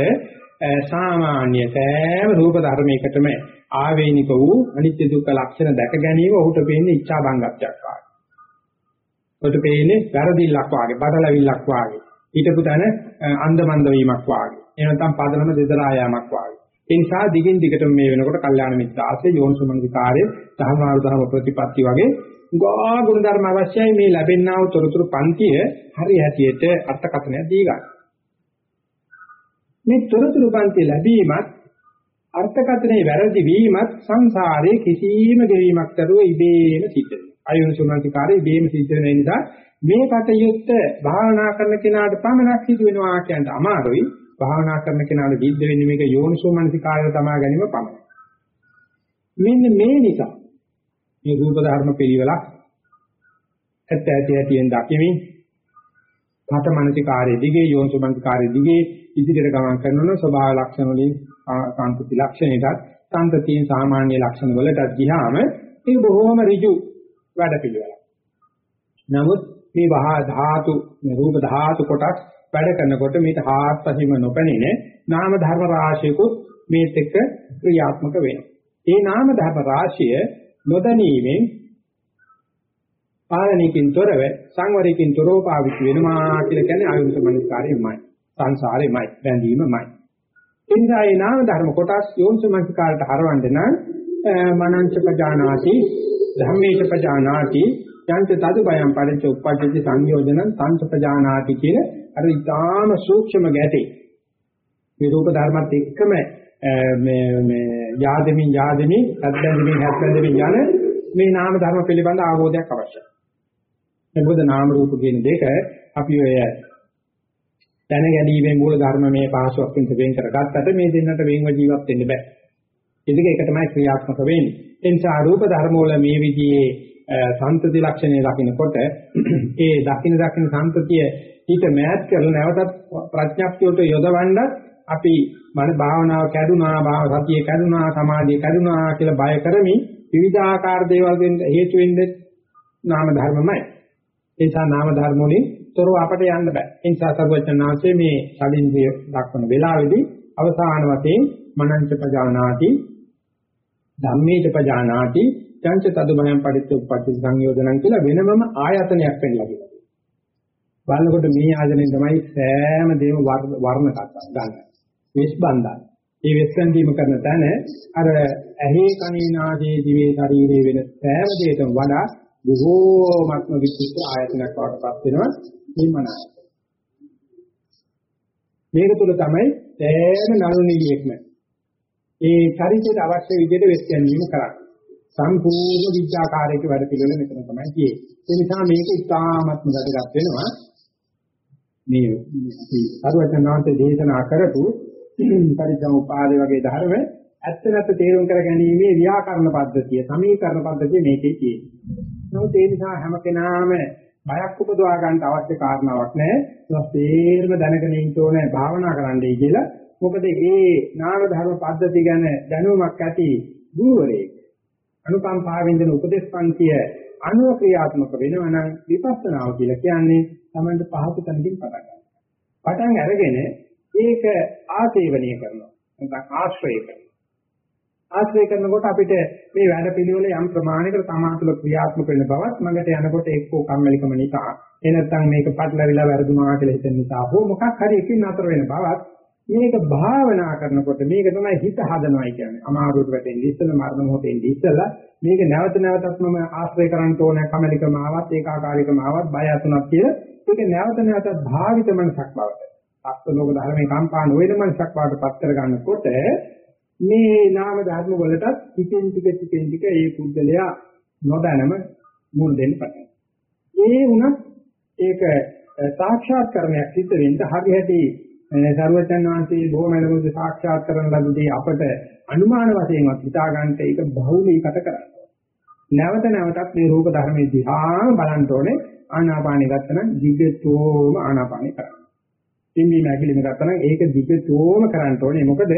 සාමාන්‍ය සෑම රූප ධර්මයකටම ආවේනික වූ අනිත්‍ය දුක්ඛ ලක්ෂණ දැක ගැනීම ඔහුට පේන්නේ ඉච්ඡා බංගත්වයක් වගේ. ඔහුට පේන්නේ වැරදිල්ලක් වගේ, බඩලවිල්ලක් වගේ. ඊටපු තැන අන්දමන්ද වීමක් වාගේ. එහෙම නැත්නම් පදනම දෙදරා යාමක් වාගේ. ඒ නිසා දිගින් දිගටම මේ වෙනකොට කල්යාණ මිත්‍ර ආශ්‍රය යෝනිසමනිකාරයේ ධර්මාරු ධර්ම ප්‍රතිපatti වගේ ගා ගුණ ධර්ම අවශ්‍යයි මේ ලැබෙනා වූ තොරතුරු පන්තිය හරි හැටියට අර්ථකථනය දී ගන්න. මේ තොරතුරු පන්තිය ලැබීමත් අර්ථකථනයේ වැරදි වීමත් සංසාරයේ කිසිම ගෙවීමක් දරුව ඉබේම සිද්ධ වෙනවා. අයෝනිසමනිකාරයේ ඉබේම සිද්ධ වෙන නිසා මේ කටයුත්ත භාවනා කරන කෙනාට පමණක් සිදු වෙනවා කියන්න අමාරුයි. භාවනා කරන කෙනාට සිද්ධ වෙන්නේ මේක යෝනිසෝමනසිකාරය තමා ගැනීම පමණයි. මෙන්න මේ නිසා මේ රූප ධර්ම පිළිවෙලක් ඇත්ත ඇති ඇතිෙන් දකිමින් පත මනසිකාරයේ දිගේ යෝනිසෝමනසිකාරයේ දිගේ ඉදිරියට ගමන් කරනවා ස්වභාව ලක්ෂණ වලින් සාන්තති ලක්ෂණයටත් සාන්තතියෙන් සාමාන්‍ය ලක්ෂණ වලට ගියාම ඒක බොහොම ඍජු වැඩ පිළිවෙලක්. නමුත් මේ වහා ධාතු මේ රූප ධාතු කොටස් වැඩ කරනකොට මේට හාත්පසින්ම නොපැනෙන නාම ධර්ම රාශියකුත් මේත් එක්ක ක්‍රියාත්මක වෙනවා. ඒ නාම ධර්ම රාශිය නොදැනීමෙන් පාලනයකින් තොරව සංවරයකින් තොරව පාවිච්චි වෙනවා කියලා කියන්නේ ආයුෂ මනස්කාරයමයි. සංසාරෙමයි, බැඳීමමයි. එනිසා ඒ නාම ධර්ම කොටස් යෝනිසමස්කාරට හරවන්න නම් මනංච පජානාති ධම්මේච පජානාති යංච තද බයම් පරිච්ච උපපජ්ජති සංයෝජනං තංච පජානාති කියන අර ඊටාම සූක්ෂම ගැටේ මේ රූප ධර්මත් එක්කම මේ මේ යාදමින් යාදමින් හත්බැඳමින් හත්බැඳමින් යන මේ නාම ධර්ම පිළිබඳ අවබෝධයක් අවශ්‍යයි. මොකද නාම රූප කියන දෙක අපි ඔය දැන ගැනීමේ මූල ධර්ම මේ පහසුවක් වින්ද වෙන් කරගත්තට මේ දෙන්නට වෙන්ව ජීවත් වෙන්න බෑ. ඒ දෙක එක තමයි ක්‍රියාත්මක වෙන්නේ. ඒ නිසා රූප ධර්ම වල මේ විදිහේ සම්තති ලක්ෂණය දකින්නකොට <clears throat> ඒ දකින්න දකින්න සම්තතිය ඊට මෑත් කරලා නැවතත් ප්‍රඥාප්තියට යොදවන්න අපි මන භාවනාව කැඩුනා භාව සතිය කැඩුනා සමාධිය කැඩුනා කියලා බය කරමින් විවිධාකාර දේවල් වෙන්න හේතු වෙන්නේ නාම ධර්මමයි. ඒ නිසා නාම ධර්ම වලින් තොරව අපට යන්න බෑ. ඒ නිසා සර්වඥාන්සේ මේ සලින්දිය දක්වන වෙලාවේදී අවසාන වශයෙන් මනංච පජානාති ධම්මේච පජානාති චංච තදුමයන් පරිත්‍ය උපපත්ති සංයෝජනං කියලා වෙනමම ආයතනයක් වෙන්නලා කියනවා. බලනකොට මේ ආයතනෙන් තමයි සෑම දේම වර්ණ කතා ගන්න. වෙස් බන්දා. මේ වෙස් බැඳීම කරන තැන අර ඇහි කනේ නාසයේ දිවේ ශරීරයේ වෙන සෑම දෙයකම වඩා බොහෝමත්ම විචිත්‍ර ආයතනයක් වඩපත් වෙනවා මේ මනස. මේක තුල තමයි සෑම නළු නිලියෙක්ම ඒ චරිතයට අවශ්‍ය විදිහට වෙස් ගැනීම කරන්නේ. සම්පූර්ණ විද්‍යාකාරයක වැඩ පිළිවෙල මෙතන තමයි තියෙන්නේ. ඒ නිසා මේක ඉතාමත්ම වැදගත් වෙනවා. මේ සරුවචනාන්ත දේශනා කරපු පරිසම්පාදේ වගේ ධර්ම ඇත්ත නැත්ත තේරුම් කර ගැනීමේ ව්‍යාකරණ පද්ධතිය, සමීකරණ පද්ධතිය මේකේ තියෙනවා. නමුත් ඒ නිසා හැම කෙනාම බයක් උපදවා ගන්න අවශ්‍ය කාරණාවක් නැහැ. ඒක තේරම දැනගෙන ඉන්න ඕනේ භාවනා කරන්නයි කියලා. මොකද මේ නාම ධර්ම පද්ධති ගැන දැනුමක් ඇති ගුරුවරයෙක් අනුකම්පාවෙන් දෙන උපදේශ පන්තිය අනුව ක්‍රියාත්මක වෙනවා නම් විපස්සනාව කියලා කියන්නේ තමන්ට පහසු තැනකින් පටන් ගන්න. පටන් අරගෙන ඒක ආසේවනීය කරනවා. නැත්නම් ආශ්‍රය කරනවා. ආශ්‍රය කරනකොට අපිට මේ වැඩ පිළිවෙල යම් ප්‍රමාණයකට තමාතුල ක්‍රියාත්මක වෙන බවත් මගට යනකොට එක්කෝ කම්මැලිකම නිසා එහෙ නැත්නම් මේක පටලවිලා වැරදුනා කියලා හිතෙන නිසා හෝ මොකක් හරි එකින් අතර වෙන බවත් මේක භාවනා කරනකොට මේක තමයි හිත හදනවයි කියන්නේ. අමාරුවට වැටෙන්නේ ඉස්සෙල්ලා මරණ මොහොතේ ඉඳි ඉස්සෙල්ලා මේක නැවත නැවතත් මම ආශ්‍රය කරන්න ඕනේ කමලිකම ආවත් ඒකාකාරීකම ආවත් බය අතුනක් කියලා ඒක නැවත නැවතත් භාවිත මනසක් බවට. අත්ලෝක ධර්මයේ කම්පා නොවන මනසක් බවට පත් කර ගන්නකොට මේ නාම ධර්ම වලටත් ටිකෙන් ටික ටිකෙන් ටික ඒ පුද්ගලයා නොදැනම මුල් දෙන්න පටන් ඒ වුණත් ඒක සාක්ෂාත් කරණයක් සිද්ධ වෙන්න හරියටි සර්වචන් වහන්සේ බොහොමලමුද සාක්ෂාත් කරන ලද්දී අපට අනුමාන වශයෙන්වත් හිතා ගන්නට ඒක බහුලීකට කරනවා. නැවත නැවතත් මේ රූප ධර්මයේ දිහා බලන්න ඕනේ ආනාපානෙ ගත්තනම් දිග්ගතෝම ආනාපානෙ කරන්න. ඉන්නේ නැගිලිම ගත්තනම් ඒක දිග්ගතෝම කරන්න ඕනේ. මොකද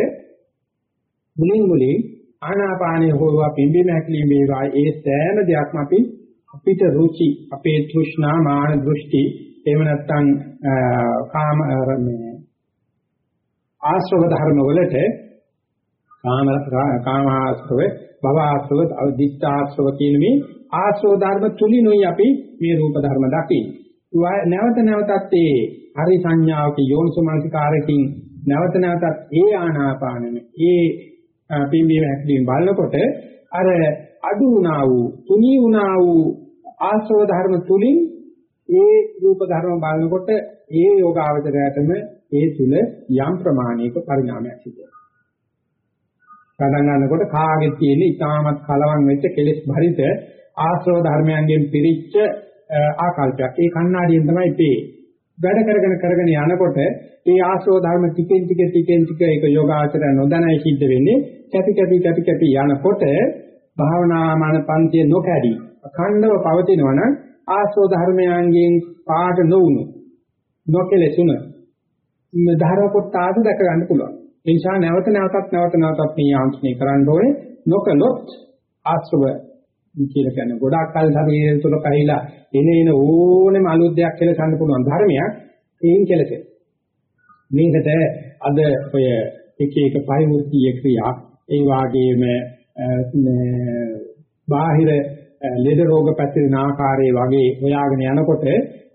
මුලින් මුලින් ආනාපානෙ හොවා පිම්බීම හැකලිම වේවා ඒ සෑම දෙයක්ම අපි අපිට රුචි අපේ තෘෂ්ණා මාන දෘෂ්ටි එහෙම නැත්නම් කාම මේ ආශ්‍රව ධර්ම වලට කාම කාම ආශ්‍රව භව ආශ්‍රව අවිදිත්ත ආශ්‍රව කියන මේ ආශ්‍රව ධර්ම තුලිනුයි අපි මේ රූප ධර්ම දකින්නේ. නැවත නැවතත් ඒ හරි සංඥාවක යෝනිසමනසිකාරකින් නැවත නැවතත් ඒ ආනාපානෙම ඒ පිම්බීම හැකීම බලනකොට අර අඩු වුණා වූ තුනී වුණා වූ ආශ්‍රව ධර්ම තුලින් ඒ රූප ධර්ම බලනකොට ඒ යෝගාවචරයටම ඒ තුල යම් ප්‍රමාණයක පරිණාමයක් සිදු වෙනවා. පටන් ගන්නකොට කාගෙත් තියෙන ඉතාමත් කලවම් වෙච්ච කෙලෙස් භරිත ආශ්‍රව ධර්මයන්ගෙන් පිරිච්ච ආකල්පයක්. ඒ කණ්ණාඩියෙන් තමයි පේ. වැඩ කරගෙන කරගෙන යනකොට මේ ආශ්‍රව ධර්ම ටිකෙන් ටික ටිකෙන් ටික ඒක යෝගාචරය නොදැනයි සිද්ධ වෙන්නේ. කැපි කැපි කැපි කැපි යනකොට භාවනා මන පන්තිය නොකැඩි අඛණ්ඩව පවතිනවා නම් ආශ්‍රව ධර්මයන්ගෙන් පාට නොවුණු නොකෙලසුන ධර්ම කොටාද දැක ගන්න පුළුවන්. ඒ නිසා නැවත නැවතත් නැවත නැවතත් මේ යාන්ත්‍රණය කරන්න ඕනේ. නොකලොත් ආශ්‍රව කියලා කියන්නේ ගොඩාක් කල් ශරීරය තුල කහිලා එන එන ඕනෙම අලුත් දෙයක් කියලා ගන්න පුළුවන් ධර්මයක් ඒන් කෙලසේ. මේකට අද ඔය එක එක පරිවෘත්තීය ක්‍රියා ඒ වාගේම බාහිර ලෙඩ රෝග පැතිරෙන ආකාරයේ වගේ හොයාගෙන යනකොට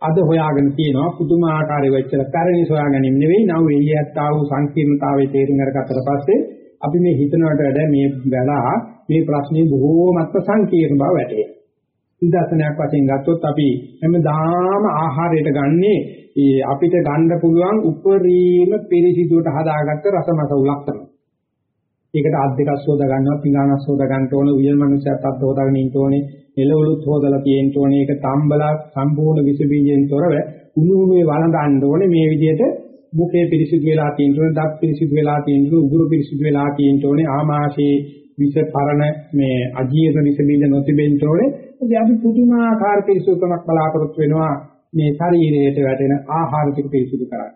අද හොයාගෙන තියෙනවා පුදුමාකාරී වෙච්ච පැරණි සොයා ගැනීම නෙවෙයි නව එළියත් ආ වූ සංකීර්ණතාවයේ තේරුම් අරගත්තට පස්සේ අපි මේ හිතනවට වඩා මේ වෙලා මේ ප්‍රශ්නේ බොහෝමත්ම සංකීර්ණ බව වැටේ. නිදර්ශනයක් වශයෙන් ගත්තොත් අපි හැමදාම ආහාරයට ගන්නේ ඒ අපිට ගන්න පුළුවන් උපරිම පිරිසිදුවට හදාගත්ත රසමස උලක් තමයි. ඒකට අත් දෙකක් සෝදා ගන්නවා, පිඟානක් සෝදා ගන්න ඕනේ, උයල් මනුස්සයත් අත් හොදාගෙන ඉන්න ඕනේ, එළවලුත් හොදලා තියෙන්න ඕනේ. ඒක තම්බලා සම්පූර්ණ විස බීජෙන් තොරව උණු උණුවේ වළඳන්න ඕනේ. මේ විදිහට මුඛේ පිරිසිදු වෙලා තියෙන්න ඕනේ, දත් පිරිසිදු වෙලා තියෙන්න ඕනේ, උගුරු පිරිසිදු වෙලා තියෙන්න ඕනේ, ආමාශයේ විස පරණ මේ අජීර්ණ විස බීජ නොතිබෙන්න ඕනේ. ඉතින් අපි පුදුමාකාර පිරිසුදුකමක් බලාපොරොත්තු වෙනවා මේ ශරීරයට වැටෙන ආහාර ටික පිරිසිදු කරන්න.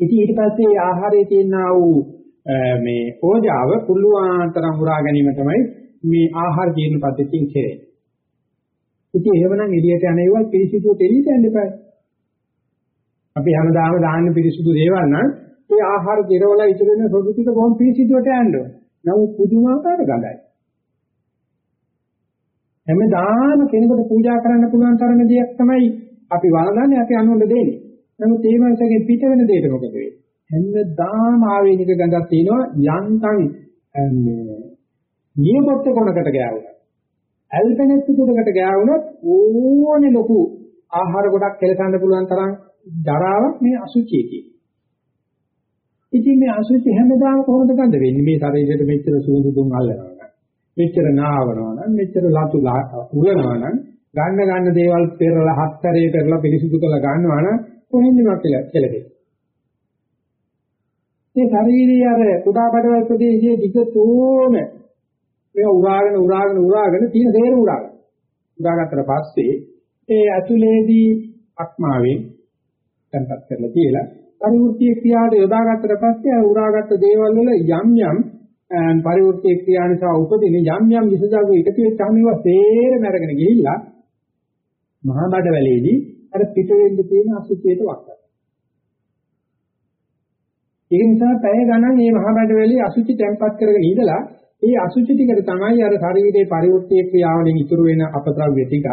ඉතින් ඊට පස්සේ ආහාරයේ තියෙනා වූ මේ ඕජාව පුළුවන් තරම් උරා ගැනීම තමයි මේ ආහාර ජීර්ණ පද්ධතියෙන් කෙරෙන්නේ. ඉතින් එහෙමනම් එළියට යන ඒවා පිරිසිදුව දෙලියට යන්න එපා. අපි හැමදාම දාන්න පිරිසිදු දේවල් නම් ඒ ආහාර කෙරවල ඉතුරු වෙන සොදු ටික බොහොම පිරිසිදුවට යන්න ඕන. නමුත් පුදුමාකාර ගඳයි. හැමදාම කෙනෙකුට පූජා කරන්න පුළුවන් තරම දෙයක් තමයි අපි වළඳන්නේ අපි අනුන්ට දෙන්නේ. නමුත් ඒ වගේ පිට වෙන දෙයක මොකද වෙන්නේ? හැමදාම ආවේනික ගඳක් තියෙනවා යන්තම් මේ නියපොත්ත කොනකට ගෑවුණා. ඇල්පෙනෙත් තුඩකට ගෑවුනොත් ඕනේ ලොකු ආහාර ගොඩක් කෙලසන්න පුළුවන් තරම් ජරාවක් මේ අසුචියකේ. ඉතින් මේ අසුචි හැමදාම කොහොමද ගඳ වෙන්නේ? මේ ශරීරයට මෙච්චර සුවඳ දුම් අල්ලනවා නම්, මෙච්චර නාවනවා නම්, මෙච්චර ලතු උලනවා නම්, ගන්න ගන්න දේවල් පෙරලා හත්තරේ පෙරලා පිළිසිදු කරලා ගන්නවා නම් කොහෙන්ද මතල කෙලෙන්නේ? මේ ශරීරයේ අර කුඩා බඩවැල් ප්‍රදේශයේ දිගටම මේ උරාගෙන උරාගෙන උරාගෙන තියෙන තේරුම් උරාගෙන. උරාගත්තට පස්සේ ඒ ඇතුලේදී අක්මාවෙන් තැන්පත් කරලා තියලා පරිවෘත්තීය ක්‍රියාවට යොදාගත්තට පස්සේ උරාගත්ත දේවල් වල යම් යම් පරිවෘත්තීය ක්‍රියා නිසා උපදින යම් යම් විසජාගු එකතු වෙච්චාම ඒවා තේරෙම අරගෙන ගිහිල්ලා මහා බඩ වැලේදී අර පිට වෙන්න තියෙන අසුචියට වක් කරනවා. ඒ නිසා පැය ගණන් මේ මහා බඩ වැලේ අසුචි තැන්පත් කරගෙන ඉඳලා ඒ අසුචි ටිකට තමයි අර ශරීරයේ පරිවෘත්තීය ක්‍රියාවලින් ඉතුරු වෙන අපද්‍රව්‍ය ටික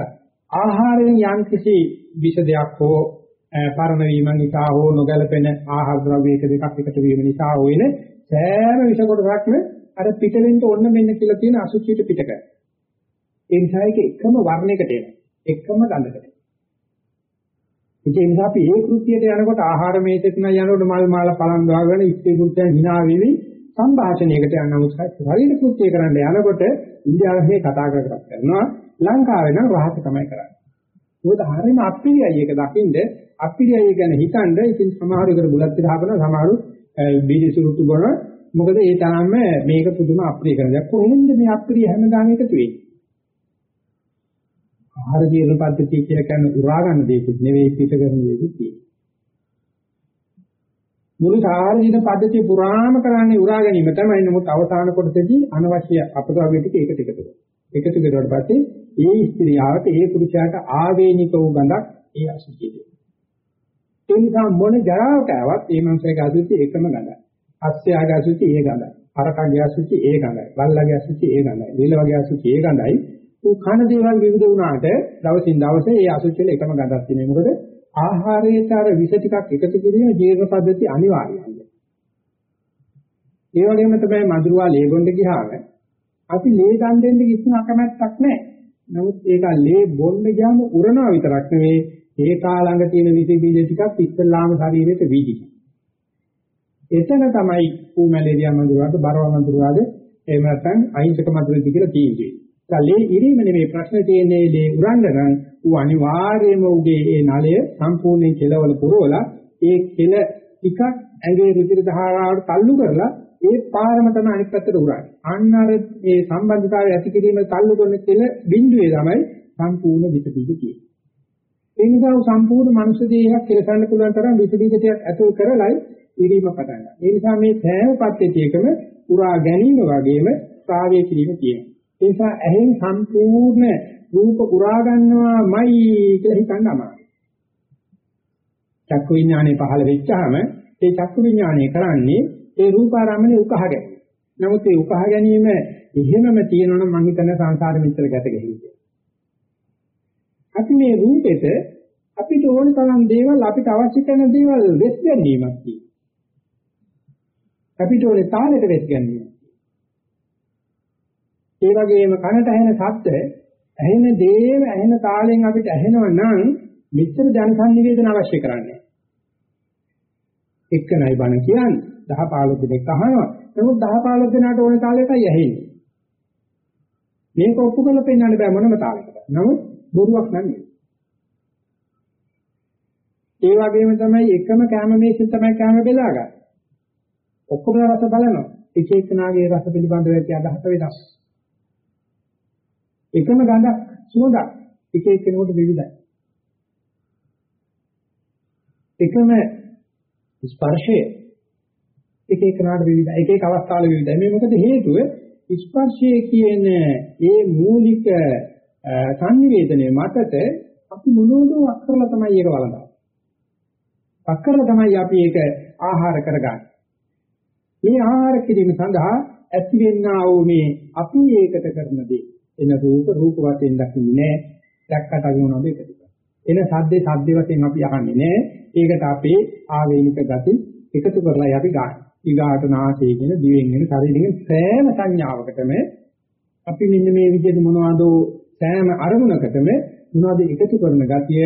ආහාරයෙන් යම් කිසි විෂ දෙයක් හෝ පරණ වීම නිසා හෝ නොගැලපෙන ආහාර ද්‍රව්‍ය එක දෙකක් එකතු වීම නිසා හොයන සෑම විෂ කොටසක්ම අර පිටවෙන්න ඕන මෙන්න කියලා තියෙන අසුචියට පිටක. ඒ නිසා ඒක එකම වර්ණයකට එනවා. එකම ගඳකට. ඒ නිසා අපි ඒ කෘත්‍යයට යනකොට ආහාර මේසෙත් නම් යනකොට මල් මාල පලන් ගාගෙන ඉස්සේ කුත්යන් hina වෙවි සංഭാෂණයකට යන නමුත් ශරීර කෘත්‍ය කරන්න යනකොට ඉන්දියාවේ කතා කරකට කරනවා ලංකාවේ නම් රහස තමයි කරන්නේ. මොකද හරියම අප්‍රියයි ඒක දකින්ද අප්‍රියයි ගැන හිතනද ඉතින් සමහරවකට බුලත් විලා හබන සමහරු බීඩි සුරුතු බොන මොකද ඒ තරම්ම මේක පුදුම අප්‍රිය කරන දෙයක්. කොහෙන්ද මේ අප්‍රිය හැමදාම එකතු වෙන්නේ? ආහාර ජීවන පද්ධතිය කියලා කියන්නේ උරා ගන්න දෙයක් නෙවෙයි පිට කරන දෙයක් තියෙන්නේ. මුළු සාහාරින පද්ධතිය පුරාම කරන්නේ උරා ගැනීම තමයි. නමුත් අවසාන කොටසදී අනවශ්‍ය අපද්‍රව්‍ය ටික එකට එකතු කරනවා. එකතු කරුවාට පස්සේ ඒ ස්ත්‍රියාවට ඒ පුරුෂයාට ආවේනික වූ ගඳක් ඒ අසුචිය දෙනවා. ඒ නිසා මොන ජරාවක ආවත් මේ මනුස්සයාගේ අසුචි එකම ගඳයි. අස්සයාගේ අසුචි ඒ ගඳයි. අරකගේ අසුචි ඒ ගඳයි. බල්ලගේ අසුචි ඒ ගඳයි. නිලවගේ අසුචි ඒ ගඳයි. උ කන දේවල් විවිධ වුණාට දවසින් දවස ඒ අසුචි වල එකම ගඳක් තියෙනවා. මොකද ආහාරයට අර විස ටිකක් එකතු කිරීම ජීවන පද්ධතිය අනිවාර්යයි. ඒ වගේම තමයි මధుරවා ලේබොන්න ගියාම අපි ලේ ගන්න දෙන්න කිසිම අකමැත්තක් නැහැ. නමුත් ඒක ලේ බොන්න ගියාම උරනවා විතරක් නෙවෙයි ඒ කාලඟ තියෙන විස බීජ ටිකක් ඉස්සල්ලාම ශරීරයට වීදි. එතන තමයි ඌ මැලේරියා මඳුරාද බරව මඳුරාද එහෙම නැත්නම් අහිංසක මඳුරද කියලා තියෙන්නේ. කලේ ඉරීම නෙමෙයි ප්‍රශ්නේ තියෙන්නේ ලේ උරන්න නම් ඌ අනිවාර්යයෙන්ම උගේ ඒ නලය සම්පූර්ණයෙන් කෙලවල පුරවලා ඒ කෙල ටිකක් ඇඟේ රුධිර ධාරාවට තල්ලු කරලා ඒ පාරම තමයි අනිත් පැත්තට උරන්නේ. අන්න අර මේ සම්බන්ධතාවය ඇති කිරීම තල්ලු කරන කෙල බිඳුවේ තමයි සම්පූර්ණ විස බීජ තියෙන්නේ. ඒ නිසා සම්පූර්ණ මනුෂ්‍ය දේහයක් කෙලසන්න පුළුවන් තරම් විස බීජ ටිකක් ඇතුල් කරලයි ඉරීම පටන් ගන්න. ඒ නිසා මේ සෑම පද්ධතියකම පුරා ගැනීම වගේම ශ්‍රාවය කිරීම තියෙනවා. ඒ නිසා ඇහෙන් සම්පූර්ණ රූප පුරා ගන්නවාමයි කියලා හිතන්න අමාරුයි. චක්කු විඥානය පහළ වෙච්චාම ඒ චක්කු විඥානය කරන්නේ ඒ රූපාරම්මනේ උකහා ගැනීම. නමුත් ඒ උකහා ගැනීම එහෙමම තියෙනවනම් මම හිතන්නේ සංසාර මිත්‍ර ගැට ගැහිලා. අපි මේ රූපෙට අපිට ඕන තරම් දේවල් අපිට අවශ්‍ය කරන දේවල් වෙස් ගැනීමක් තියෙනවා. අපිට ඕනේ තාලෙට වෙස් ගැනීමක්. ඒ වගේම කනට ඇහෙන ශබ්ද ඇහෙන දේම ඇහෙන තාලෙන් අපිට ඇහෙනවා නම් මෙච්චර ජන සංනිවේදන අවශ්‍ය කරන්නේ. එක්කනයි බණ කියන්නේ 10 15 දෙනෙක් අහනවා. නමුත් 10 15 දෙනාට ඕනේ තාලෙටයි ඇහෙන්නේ. මේක ඔප්පු කරලා පෙන්වන්න බෑ මොනම තාලයකට. නමුත් බොරුවක් නෙමෙයි. ඒ වගේම තමයි එකම කැම මේසෙන් තමයි කැම බෙදාගන්නේ. ඔක්කොම රස බලනවා. එක එකනාගේ රස පිළිබඳව ඇති අදහස වෙනස්. එකම ගඳක් සුවඳක් එක එක්කෙනෙකුට විවිධයි. එකම ස්පර්ශය එක එකනාට විවිධයි. එක එක අවස්ථාවල විවිධයි. මේ මොකද හේතුව ස්පර්ශය කියන ඒ මූලික සංනිවේදනයේ මතට අපි මොනෝද අක්කරලා තමයි ඒක වළඳන්නේ. අක්කරලා තමයි අපි ඒක ආහාර කරගන්නේ. මේ ආහාර කිරීම සඳහා ඇතිවෙනා වූ මේ අපි ඒකට කරන දේ එන රූප රූප වශයෙන් දකින්නේ නැහැ. දැක්කට අපි මොනවද ඒකට එන සද්දේ සද්දේ වශයෙන් අපි අහන්නේ නැහැ. ඒකට අපේ ආවේනික ගති එකතු කරලා අපි ගන්න. ඊගාට නාසයේ කියන දිවෙන් වෙන ශරීරයෙන් සෑම සංඥාවකටම අපි මෙන්න මේ විදිහට මොනවද සෑම අරමුණකටම මොනවද එකතු කරන ගතිය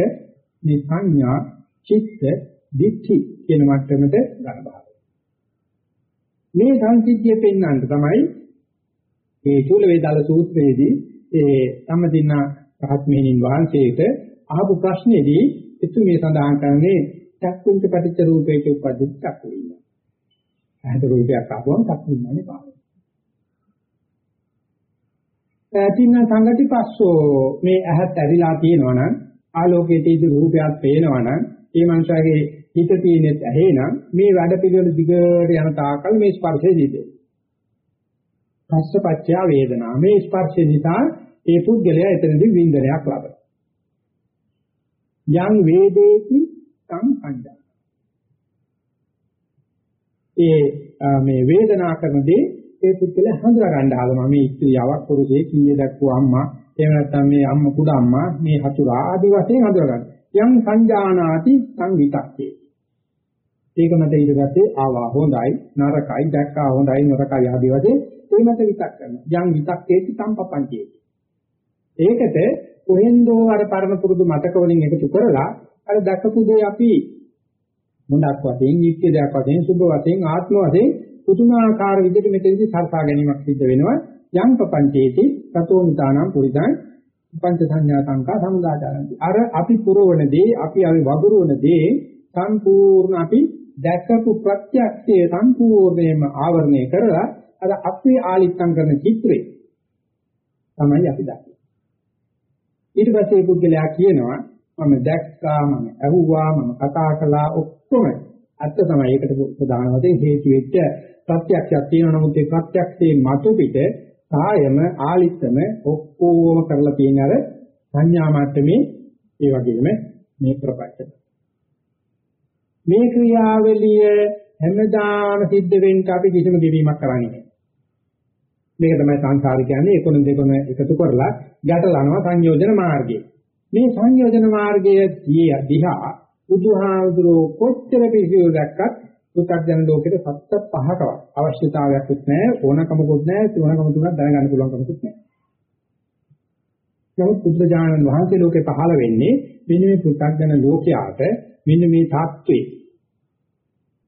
මේ සංඥා චිත්ත දිට්ඨි කියන මට්ටමට ගන්න බහරයි. මේ සංසිද්ධිය පෙන්වන්න තමයි මේ චූල වේදාල සූත්‍රයේදී ඒ සම්මදින්න රහත් මෙහිණින් වහන්සේට අහපු ප්‍රශ්නේදී එතුමිය සඳහන් කරන්නේ චක්කුන්ට පටිච්ච රූපේක උපදිත චක්කු විඤ්ඤාණ. ඇහැට රූපයක් ආවම චක්කු විඤ්ඤාණය පාවෙනවා. තින්න සංගති පස්සෝ මේ ඇහත් ඇරිලා තියෙනවා නම් ආලෝකයේ තියෙන රූපයක් පේනවා නම් ඒ මනුෂයාගේ හිත තියෙනෙත් ඇහි නම් මේ වැඩ පිළිවෙල දිගට යන තාකල් මේ ස්පර්ශය දීදේ. පස්සපච්චය වේදනා මේ ස්පර්ශය නිසා ඒ පුද්ගලයා එතනදී වින්දනයක් ලබනවා. යම් වේදේති තං සංජා. ඒ මේ වේදනා කරනදී ඒ පුද්ගලයා හඳුනා ගන්න ආලම මේ ස්ත්‍රියාවක් පුරුෂයෙක් කීයේ දක්වෝ අම්මා එහෙම නැත්නම් මේ අම්මා කුඩා අම්මා මේ හතුරා ආදී වශයෙන් හඳුනා ගන්න. යම් සංජානාති තං විතක්කේ. ඒක මට ඊටපස්සේ ආවා. හොඳයි. නරකයි දැක්කා හොඳයි නරකයි ආදී වශයෙන් ඒ මත විතක් කරනවා. යම් විතක්කේති සම්පපංචේ. ඒකට කොහෙන්දෝ අර පරණ පුරුදු මතක වලින් එකතු කරලා අර දැකපු දේ අපි මොඩක් වශයෙන් නිත්‍ය දෙයක් වශයෙන් සුභ වශයෙන් ආත්ම වශයෙන් පුදුමාකාර විදිහට මෙතෙන්දි සර්පා ගැනීමක් සිද්ධ වෙනවා. යම් පපංචේති සතෝ නිතානම් පුරිදං පංච සංඥා සංකා සමුදාචාරන්ති. අර අපි පුරවන දේ අපි අපි වගුරුවන දේ සම්පූර්ණ අපි දැකපු ප්‍රත්‍යක්ෂයේ සම්පූර්ණයෙන්ම ආවරණය කරලා අර අපි ආලිත්තම් කරන චිත්‍රේ තමයි අපි දකින්නේ. ඊට පස්සේ පුද්ගලයා කියනවා මම දැක්කා මම ඇහුවා මම කතා කළා ඔක්කොම ඇත්ත තමයි ඒකට ප්‍රධාන වශයෙන් හේතු වෙච්ච ප්‍රත්‍යක්ෂයක් තියෙනවා. නමුත් ඒ ප්‍රත්‍යක්ෂයේ මතු පිට කායම ආලිත්තම ඔක්කොම කරලා තියෙන අර සංඥා මට්ටමේ ඒ වගේම මේ ප්‍රපංච. මේ ක්‍රියාවලිය හැමදාම සිද්ධ වෙන්න අපි කිසිම දෙවීමක් කරන්නේ නැහැ මේක තමයි සංසාරය කියන්නේ එකොන දෙකොන එකතු කරලා ගැටලනවා සංයෝජන මාර්ගය. මේ සංයෝජන මාර්ගයේ දිහා බුදුහාමුදුරෝ කොච්චර පිළිසියු දැක්කත් පු탁ජන ලෝකෙට සත්‍ය පහකවත් අවශ්‍යතාවයක්වත් නැහැ ඕනකමකුත් නැහැ තුනකම තුනක් දැනගන්න පුළුවන්කමකුත් නැහැ. නමුත් බුද්ධජානන වහන්සේ ලෝකේ පහළ වෙන්නේ මෙන්න මේ පු탁ජන ලෝකයාට මෙන්න මේ තාත්වේ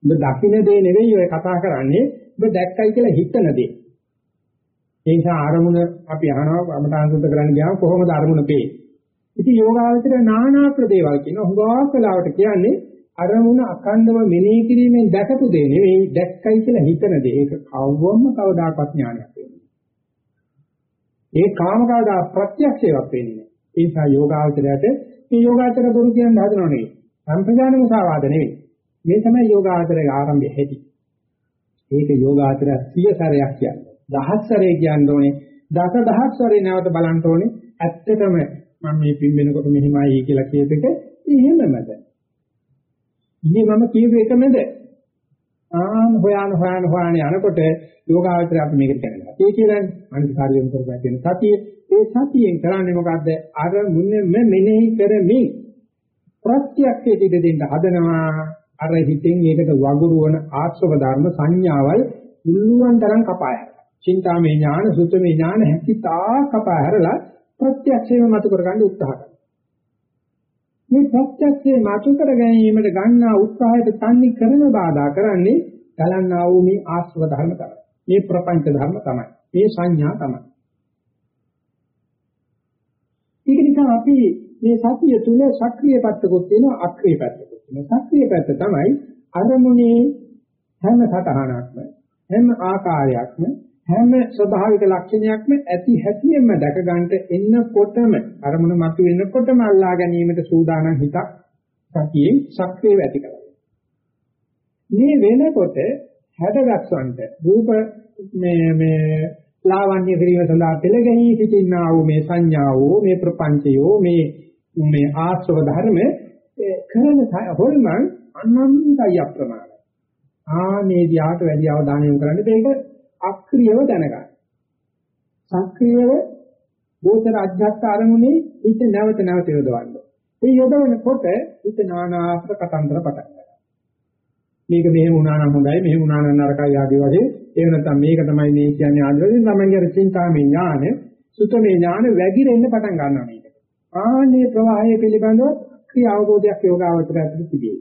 ඔබ දකින්න දේ නෙවෙයි ඔය කතා කරන්නේ ඔබ දැක්කයි කියලා හිතන දේ. ඒ නිසා අරමුණ අපි අහනවා අමතාන්තුත කරන්න ගියාම කොහොමද අරමුණ පේන්නේ? ඉතින් යෝගාවචර නානා ප්‍රදේවල් කියන හුඟක් වෙලාවට කියන්නේ අරමුණ අඛණ්ඩව මෙනෙහි කිරීමෙන් දැකපු දේ නෙවෙයි දැක්කයි කියලා හිතන දේ. ඒක කවවම කවදාකවත් ඥානයක් වෙන්නේ. ඒ කාම කවදා ප්‍රත්‍යක්ෂයක් වෙන්නේ නැහැ. ඒ නිසා යෝගාවචරයට මේ යෝගාචර ගුරු කියන හදනව නෙවෙයි. සම්ප්‍රදාන මුසාවාද නෙවෙයි. මේ තමයි යෝගාචරයේ ආරම්භය හැටි. ඒක යෝගාචරය සිය සැරයක් කියන්නේ. දහස් සැරේ කියන්න ඕනේ. දස දහස් සැරේ නැවත බලන්න ඕනේ. ඇත්තටම මම මේ පින්බෙනකොට මෙහිමයි කියලා කියප එක එහෙමමද? ඊයේ මම කියපු එකමද? ආන් හොයන හොයන හොයන යනකොට යෝගාවචරය අපි මේකට කරනවා. ඒ කියන්නේ අනිත් කාර්යයෙන් කරපෑ තියෙන සතිය. ඒ සතියෙන් කරන්නේ මොකද්ද? අර මුන්නම මෙනෙහි කරමින් ප්‍රත්‍යක්ෂයට ඉඩ දෙන්න හදනවා අර හිතෙන් ඒකට වගුරුවන ආශ්‍රව ධර්ම සංඥාවල් මුල්ලුවන් තරම් කපාය. චින්තාමේ ඥාන, සුතමේ ඥාන හැකිතා කපා හැරලා ප්‍රත්‍යක්ෂයම මතු කරගන්න උත්සාහ කරනවා. මේ ප්‍රත්‍යක්ෂයේ මතු කර ගැනීමට ගන්නා උත්සාහයට තන්නේ කරන බාධා කරන්නේ ගලන්නා වූ මේ ආශ්‍රව ධර්ම තමයි. මේ ප්‍රපංච ධර්ම තමයි. මේ සංඥා තමයි. ඒක නිසා අපි මේ සතිය තුල සක්‍රීය පැත්තකුත් තියෙනවා අක්‍රීය පැත්තකුත් තියෙනවා. සක්‍රීය පැත්ත තමයි අරමුණේ හැම සතහනක්ම හැම ආකාරයක්ම හැම ස්වභාවික ලක්ෂණයක්ම ඇති හැටියෙන්ම දැක ගන්නට එන්නකොටම අරමුණ මතු වෙනකොටම අල්ලා ගැනීමට සූදානම් හිතක් සතියේ සක්‍රියව ඇති කරගන්න. මේ වෙනකොට හැඩගස්වන්ට රූප මේ මේ ලාවන්‍ය කිරීම සඳහා පෙළගැනී සිටිනා වූ මේ සංඥාවෝ මේ ප්‍රපංචයෝ මේ මේ ආශ්‍රව ධර්ම කරන හොල්මන් අනන්තය අප්‍රමාණයි. ආනේ දිහාට වැඩි අවධානය යොමු කරන්න මේක අක්‍රියව දැනගන්න. සක්‍රියව බෝධර අධ්‍යාත්ම අරමුණේ හිත නැවත නැවත යොදවන්න. ඒ යොදවනකොට හිත නානාත්ම කතන්දර පටන් ගන්නවා. මේක මෙහෙම වුණා නම් හොඳයි මෙහෙම වුණා නම් නරකයි ආදී වශයෙන් එහෙම නැත්නම් මේක තමයි මේ කියන්නේ ආදී වශයෙන් තමන්ගේ අර චින්තාමය ඥාන සුතමේ ඥාන වැగిරෙන්න පටන් ගන්නවා මේක. ආන්නේ ප්‍රවාහය පිළිබඳව ක්‍රියාවබෝධයක් යෝගාවචරය ඇතුළත තිබේ.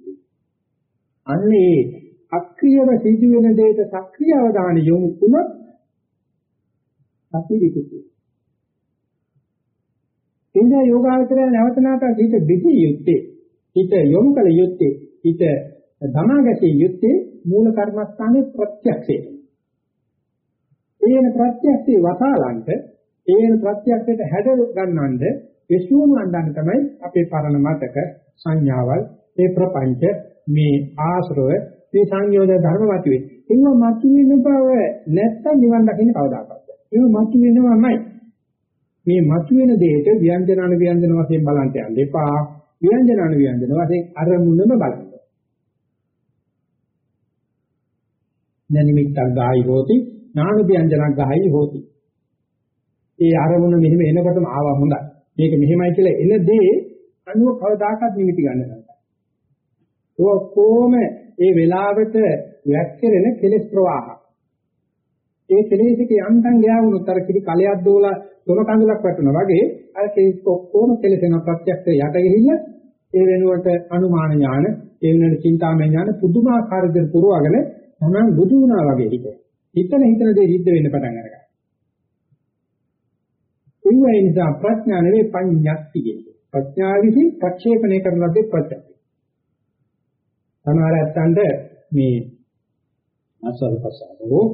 අන්නේ අක්‍රියව සිදුවෙන දෙයට සක්‍රිය අවධානය යොමු වුණොත් සති විකුති. එනිසා යෝගාවචරය නැවත නැවත හිත දෙකී යුත්තේ හිත යොමු කළ යුත්තේ හිත ධමාගතේ යුත්තේ මූල කර්මස්ථානයේ ප්‍රත්‍යක්ෂය. ඒන ප්‍රත්‍යක්ෂේ වතාලන්ට ඒන ප්‍රත්‍යක්ෂයට හැඩ ගන්නවන්ද විශ්වුණු අඳන් තමයි අපේ පරණ මතක සංඥාවල් මේ ප්‍රපංච මේ ආශ්‍රව මේ සංයෝජන ධර්ම මතුවේ. ඒවා මතුවෙන බව නැත්තම් නිවන් දකින්න කවදාකවත්. ඒවා මතුවෙනවමයි. මේ මතුවෙන දෙයට ව්‍යංජන අනු ව්‍යංජන වශයෙන් බලන්න යන්න එපා. ව්‍යංජන අනු ව්‍යංජන වශයෙන් අරමුණම බලන්න. නනිමිත්තක් ගායි හෝති නාන ව්‍යංජනක් ගායි හෝති. ඒ අරමුණ මෙහෙම එනකොටම ආවා හොඳයි. මේක මෙහෙමයි කියලා එන දේ අනුව කවදාකවත් නිමිති ගන්න බෑ. ඒක කොහොම ඒ වෙලාවට වැක්කිරෙන කෙලෙස් ප්‍රවාහ. ඒ කෙලෙස්ක යන්තම් ගියා වුණොත් අර කිරි කලයක් දෝලා තොර කඳුලක් වැටුණා වගේ අර කෙලෙස් ඔක්කොම කෙලෙසෙන ප්‍රත්‍යක්ෂ යට ගිහිල්ලා ඒ වෙනුවට අනුමාන ඥාන, ඒ වෙනුවට චින්තාමය ඥාන පුදුමාකාර විදිහට පුරවගෙන තමයි බුදු වුණා වගේ හිත. හිතන හිතන දේ සිද්ධ වෙන්න පටන් අරගන්නවා. ඒ නිසා ප්‍රඥා නෙවෙයි පඤ්ඤාක්ති කියන්නේ. ප්‍රඥා විසින් ප්‍රක්ෂේපණය කරන ලද්දේ ප්‍රත්‍යක්ෂ. සමහර ඇත්තන්ට මේ ආස්වාද ප්‍රසාරෝ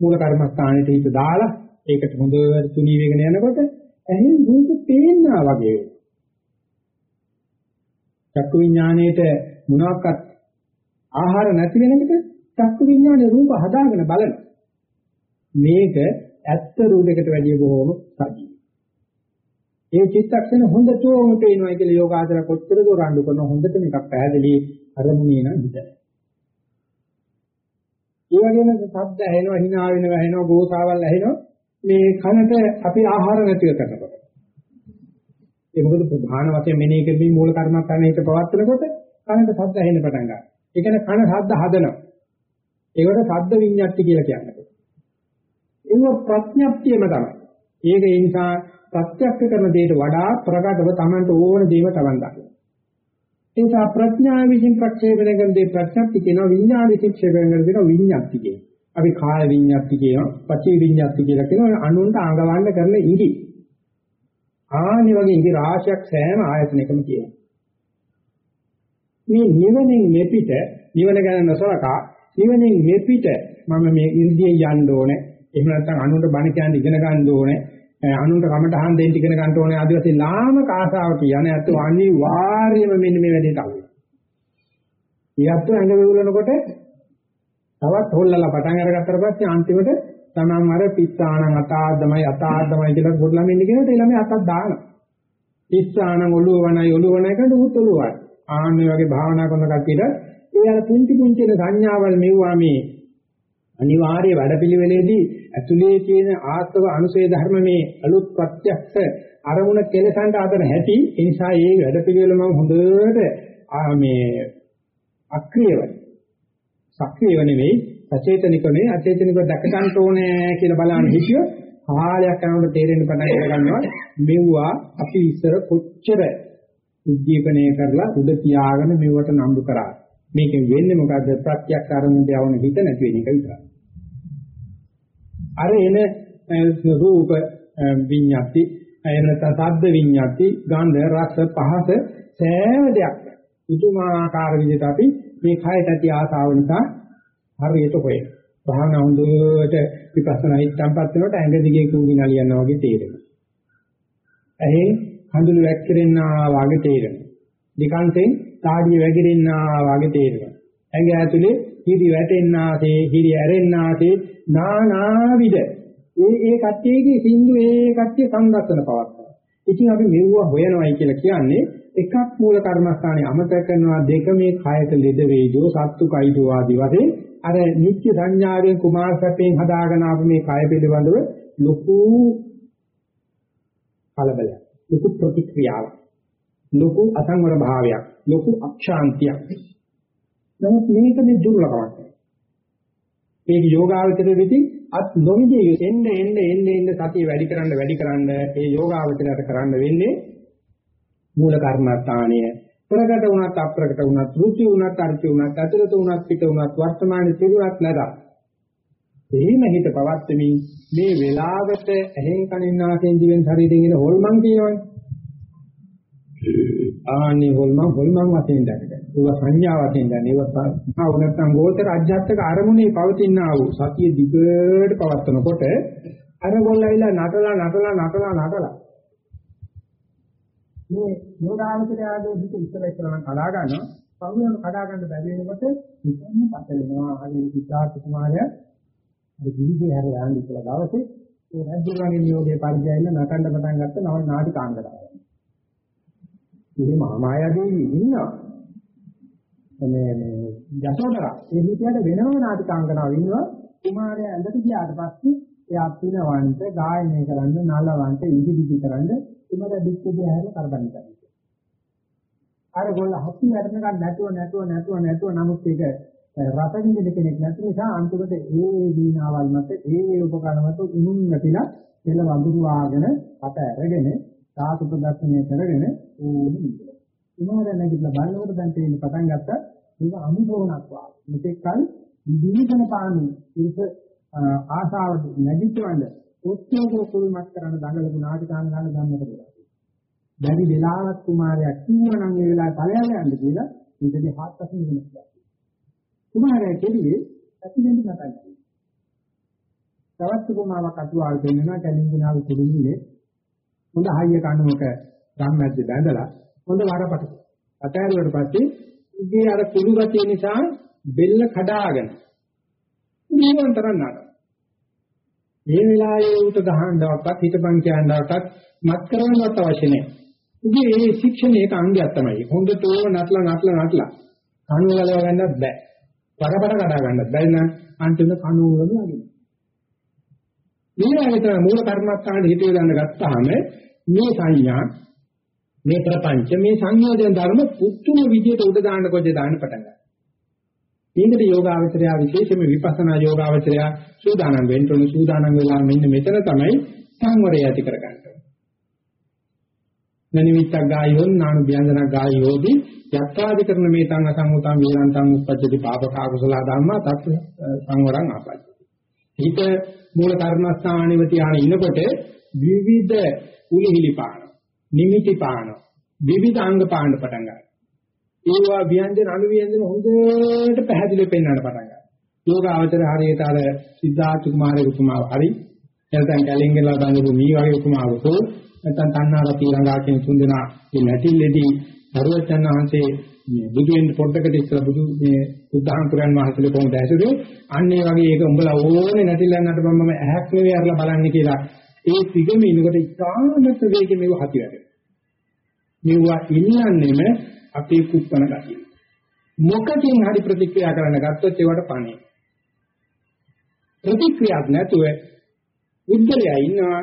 මූල කර්මස්ථානෙට හිත දාලා ඒකට හොඳට තුනී වෙගෙන යනකොට ඇහෙන් රූප පේන්නා වගේ වෙනවා. චක්කු විඥාණයට මොනවාක්වත් ආහාර නැති වෙනකොට චක්කු විඥානේ රූප හදාගෙන බලන මේක ඇත්ත රූපයකට වැඩිය බොහොම සජීවයි. ඒ චිත්තක්ෂණ හොඳටම පේනවා කියලා යෝගාචර කොච්චර දෝ රණ්ඩු කරන හොඳට මේක පැහැදිලි අරමුණේ නම් විතරයි. ඒ වගේම ශබ්ද ඇහෙනවා, hina වෙනවා, ඇහෙනවා, ගෝසාවල් ඇහෙනවා. මේ කනට අපි ආහාර නැතිව කරනකොට. ඒ මොකද ප්‍රධාන වශයෙන් මෙනෙහි කරමින් මූල කර්මස්ථානයේ හිත පවත්වනකොට කනට ශබ්ද ඇහෙන්න පටන් ගන්නවා. ඒ කියන්නේ කන ශබ්ද හදනවා. ඒකට ශබ්ද විඤ්ඤාති කියලා කියන්නේ. ඒක ප්‍රඥප්තියම තමයි. ඒක ඒ නිසා ප්‍රත්‍යක්ෂ කරන දෙයට වඩා ප්‍රකටව Tamanට ඕන දේව Taman දකිනවා. ඒ නිසා ප්‍රඥා විසින් ප්‍රක්ෂේපණය කරන දේ ප්‍රඥප්ති කියනවා විඥාන විසින් ප්‍රක්ෂේපණය කරන දේ විඥාප්ති කියනවා. අපි කාය විඥාප්ති කියනවා, පචි විඥාප්ති කියලා කියනවා අනුන්ට ආගවන්න කරන ඉඟි. ආනි වගේ ඉඟි රාශියක් සෑම ආයතනයකම කියනවා. මේ නිවනින් මෙපිට නිවන ගැන නොසලකා නිවනින් මෙපිට මම මේ ඉර්ධියෙන් යන්න ඕනේ. එහෙම නැත්නම් අනුන්ට බණ කියන්න ඉගෙන ගන්න ඕනේ. අනුන්ට කමටහන් දෙන්න ඉගෙන ගන්න ඕනේ ආදි වශයෙන් ලාමක ආසාවක යන ඇත්ත අනිවාර්යයෙන්ම මෙන්න මේ වැඩේට අහු වෙනවා. ඊයත් ඇඟ වේලනකොට තවත් හොල්ලලා පටන් අරගත්තට පස්සේ අන්තිමට තමන් අර පිස්සාණන් අතාද්දමයි අතාද්දමයි කියලා පොඩි ළමෙන් කියනකොට ඒ ළමයා අතක් දානවා. පිස්සාණන් ඔළුව වණයි ඔළුව වණයි කියනකොට උත් ඔළුව වයි. ආන්නේ වගේ භාවනා කරන කට්ටියට ඒ අර පුංචි පුංචි සංඥාවල් මෙව්වා මේ අනිවාර්ය වැඩපිළිවෙලේදී ඇතුලේ තියෙන ආස්තව අනුසේ ධර්ම මේ අලුත් ප්‍රත්‍යක්ෂ අරමුණ කෙලසන්ට අතර හැටි ඒ නිසා මේ වැඩපිළිවෙල මම හොඳට මේ අක්‍රියව සක්‍රියව නෙවෙයි සචේතනික නෙවෙයි අචේතනිකව දැක ගන්න ඕනේ කියලා බලන්න හිතියොත් කාලයක් යනකොට තේරෙන්න පටන් ගන්නවා මෙව්වා අපි ඉස්සර කොච්චර උද්දීපනය කරලා උද තියාගෙන මෙවට නම්බු කරා මේකෙන් වෙන්නේ මොකද්ද ප්‍රත්‍යක් අරමුණ යවන හිත නැති වෙන එක විතරයි අර එන රූප විඤ්ඤාති එන තද්ද විඤ්ඤාති ගන්ධ රස පහස සෑම දෙයක් පුදුමාකාර විදිහට අපි මේ කයට ඇති ආසාව නිසා හරියට හොයන. භාවනා හොඳට විපස්සනා හිතම්පත් වෙනකොට ඇඟ දිගේ කුංගි නලියනවා වගේ තේරෙනවා. ඇහි කඳුළු වැක්කිරෙන්නා වගේ තේරෙනවා. දෙකන්තෙන් තාඩිය වැగిරෙන්නා වගේ තේරෙනවා. ඇඟ ඇතුලේ හිරි වැටෙන්නාසේ හිරි ඇරෙන්නාසේ නානාවිද ඒ ඒ කට්ටියගේ සින්දු ඒ කට්ටිය සංගතන පවත්තා. ඉතින් අපි මෙව්ව හොයනවායි කියලා කියන්නේ එකක් මූල කර්මස්ථානයේ අමතක කරනවා දෙක මේ කයට ලෙඩ වේදෝ සත්තු කයිදෝ ආදී වශයෙන් අර නිත්‍ය සංඥාවෙන් කුමාර සැපෙන් හදාගෙන ආපු මේ කය පිළිබඳව ලොකු කලබලයක් ලොකු ප්‍රතික්‍රියාවක් ලොකු අසංවර භාවයක් ලොකු අක්ෂාන්තියක්. නමුත් මේක මේ දුර්ලභමක්. මේක යෝගාවචර වෙදී අත් නොවිදී එන්න එන්න එන්න එන්න සතිය වැඩි කරන්න වැඩි කරන්න ඒ යෝගාවචරයට කරන්න වෙන්නේ මූල කර්මස්ථානය. ප්‍රකට වුණත් අප්‍රකට වුණත් ෘචි වුණත් අර්ථි වුණත් අතුරත වුණත් පිට වුණත් වර්තමානයේ තිබුණත් නැද එහෙම හිත පවත්වමින් මේ වෙලාවට ඇහෙන් කනින් නාසයෙන් දිවෙන් ශරීරයෙන් එන හොල්මන් කියනවනේ ආනි හොල්මන් හොල්මන් වශයෙන් දැකගන්න. ඒවා සංඥා වශයෙන් දැන. ඒවා ආව නැත්නම් ගෝචර අධ්‍යාත්මක අරමුණේ පවතින ආ වූ සතිය දිගට පවත්වනකොට අර ගොල්ලයිලා නටලා නටලා නටලා නටලා මේ යෝගාවචරයාගේ හිත ඉස්සර ඉස්සරම කඩා ගන්නවා පහුවෙන් කඩා ගන්න බැරි වෙනකොට නිකම්ම පත වෙනවා හරියට සිද්ධාර්ථ කුමාරයා අර ගිහිගේ හැර යන්නේ කියලා දවසේ ඒ රජුගේ නියෝගයේ පරිජයන නටන්න පටන් ගත්ත නව නාටිකාංගනාව. මේ මහාමායාදී ඉන්නවා. මේ මේ යසෝදරා ඒ විදිහට වෙනම නාටිකාංගනාව ඉන්නවා කුමාරයා ඇඳට ගියාට පස්සේ එයා පිනවන්ට ගායනය කරන්න නලවන්ට ඉදිරිදි කරන්න උමර දික්කේ හැර කරබන් කරනවා. අර ගොල්ල හසු වැඩනකන් නැතුව නැතුව නැතුව නැතුව නමුත් ඒක රසවින්දින කෙනෙක් නැති නිසා අන්තිමට ඒ දීනාවල් මත ඒ උපකරණ මත උණුන් නැතිලා එළ වඳුරු ආගෙන අත අරගෙන සාතු ප්‍රදර්ශනය කරගෙන ඕනේ ඉන්නවා. උමර නැගිටලා බලනකොට දැන් තේින්න පටන් ගත්තා මේක අනුභවණක් වා. මෙතෙක් කල විදීකන පානු ඉර්ස ආසාවට නැගිටවන්න ඔච්චර කුල්මත් කරන දඟලපු නාටිකාන් ගන්න ගන්නකොට වෙලා. බැරි වෙලාවක් කුමාරයා කිව්වනම් ඒ වෙලාවට ඵලයන් යන්න කියලා ඉතින් හත්පසින් වෙනවා. කුමාරයා කෙරුවේ ඇතිවෙන්න නැතයි. තවත් කුමාරවක් අතුවාල් දෙන්නවා කැලින්ගිනාව කුඩුන්නේ හොඳ හයිය කණුවක ගම්මැද්ද බැඳලා හොඳ වරපට. අතෑරුවට පස්සේ ඉගේ අර කුළු ගතිය නිසා බෙල්ල කඩාගෙන නිවන්තරන් නඩ. මේ වෙලාවේ උට ගහන්නවක්වත් හිතපන් කියන්නවක්වත් මත් කරන්නවත් අවශ්‍ය නැහැ. උගේ මේ ශික්ෂණයක අංගයක් තමයි. හොඳටම නටලා නටලා නටලා කණුව ගලව ගන්නත් බෑ. වරපට කඩා ගන්නත් බැරි නම් අන්තිම කණුව වල වගේ. ඊළඟට මූල කර්මස්ථානයේ හිතේ ගන්න ගත්තාම මේ සංඥා මේ ප්‍රපංච මේ සංයෝජන ධර්ම පුතුම විදියට උඩ දාන්න කොච්චර දාන්න පටන් ගන්නවා. මේකට යෝගාවචරය විශේෂයෙන්ම විපස්සනා යෝගාවචරය සූදානම් වෙන්න ඕන සූදානම් වෙලා මෙන්න මෙතන තමයි සංවරය ඇති කරගන්න. නනිමිත්තක් ගායෝන් නානු ව්‍යංජනක් ගායෝදි යත්‍රාදි කරන මේ තං අසංගතං වේලන්තං උපජ්ජති පාපකා කුසල ධම්මා තත් සංවරං ආපජ්ජති. හිත මූල කර්මස්ථානෙව තියාගෙන ඉන්නකොට විවිධ උලිහිලි පාන, නිමිති පාන, විවිධ අංග පාන පටන් ගන්නවා. ඒවා ව්‍යංජන අනු ව්‍යංජන හොඳට පැහැදිලිව පෙන්වන්න පටන් ගන්නවා. යෝගාවචර හරියට අර සිද්ධාර්ථ කුමාරගේ උපමාව හරි නැත්නම් කැලින්ගලා බඳපු මේ වගේ උපමාවක නැත්නම් තණ්හාරති ළඟා කියන තුන් දෙනා මේ නැටිල්ලේදී සරුවචන් වහන්සේ මේ බුදු වෙන්න පොඩ්ඩකට ඉස්සර බුදු මේ බුද්ධාන්තරයන් වහන්සේලා කොහොමද ඇසුරු අන්න ඒ වගේ ඒක උඹලා ඕනේ නැතිලන්නට මම ඇහක් නෙවෙයි අරලා බලන්නේ කියලා ඒ පිගම ඉන්නකොට ඉතාමත් වේගෙ මේව හති වැඩ. මෙවුවා ඉන්නන්නෙම අපේ කුප්පන ගතිය. මොකකින් හරි ප්‍රතික්‍රියා කරන්න ගත්තොත් ඒවට පණේ. ප්‍රතික්‍රියාවක් නැතුව උද්දලයා ඉන්නවා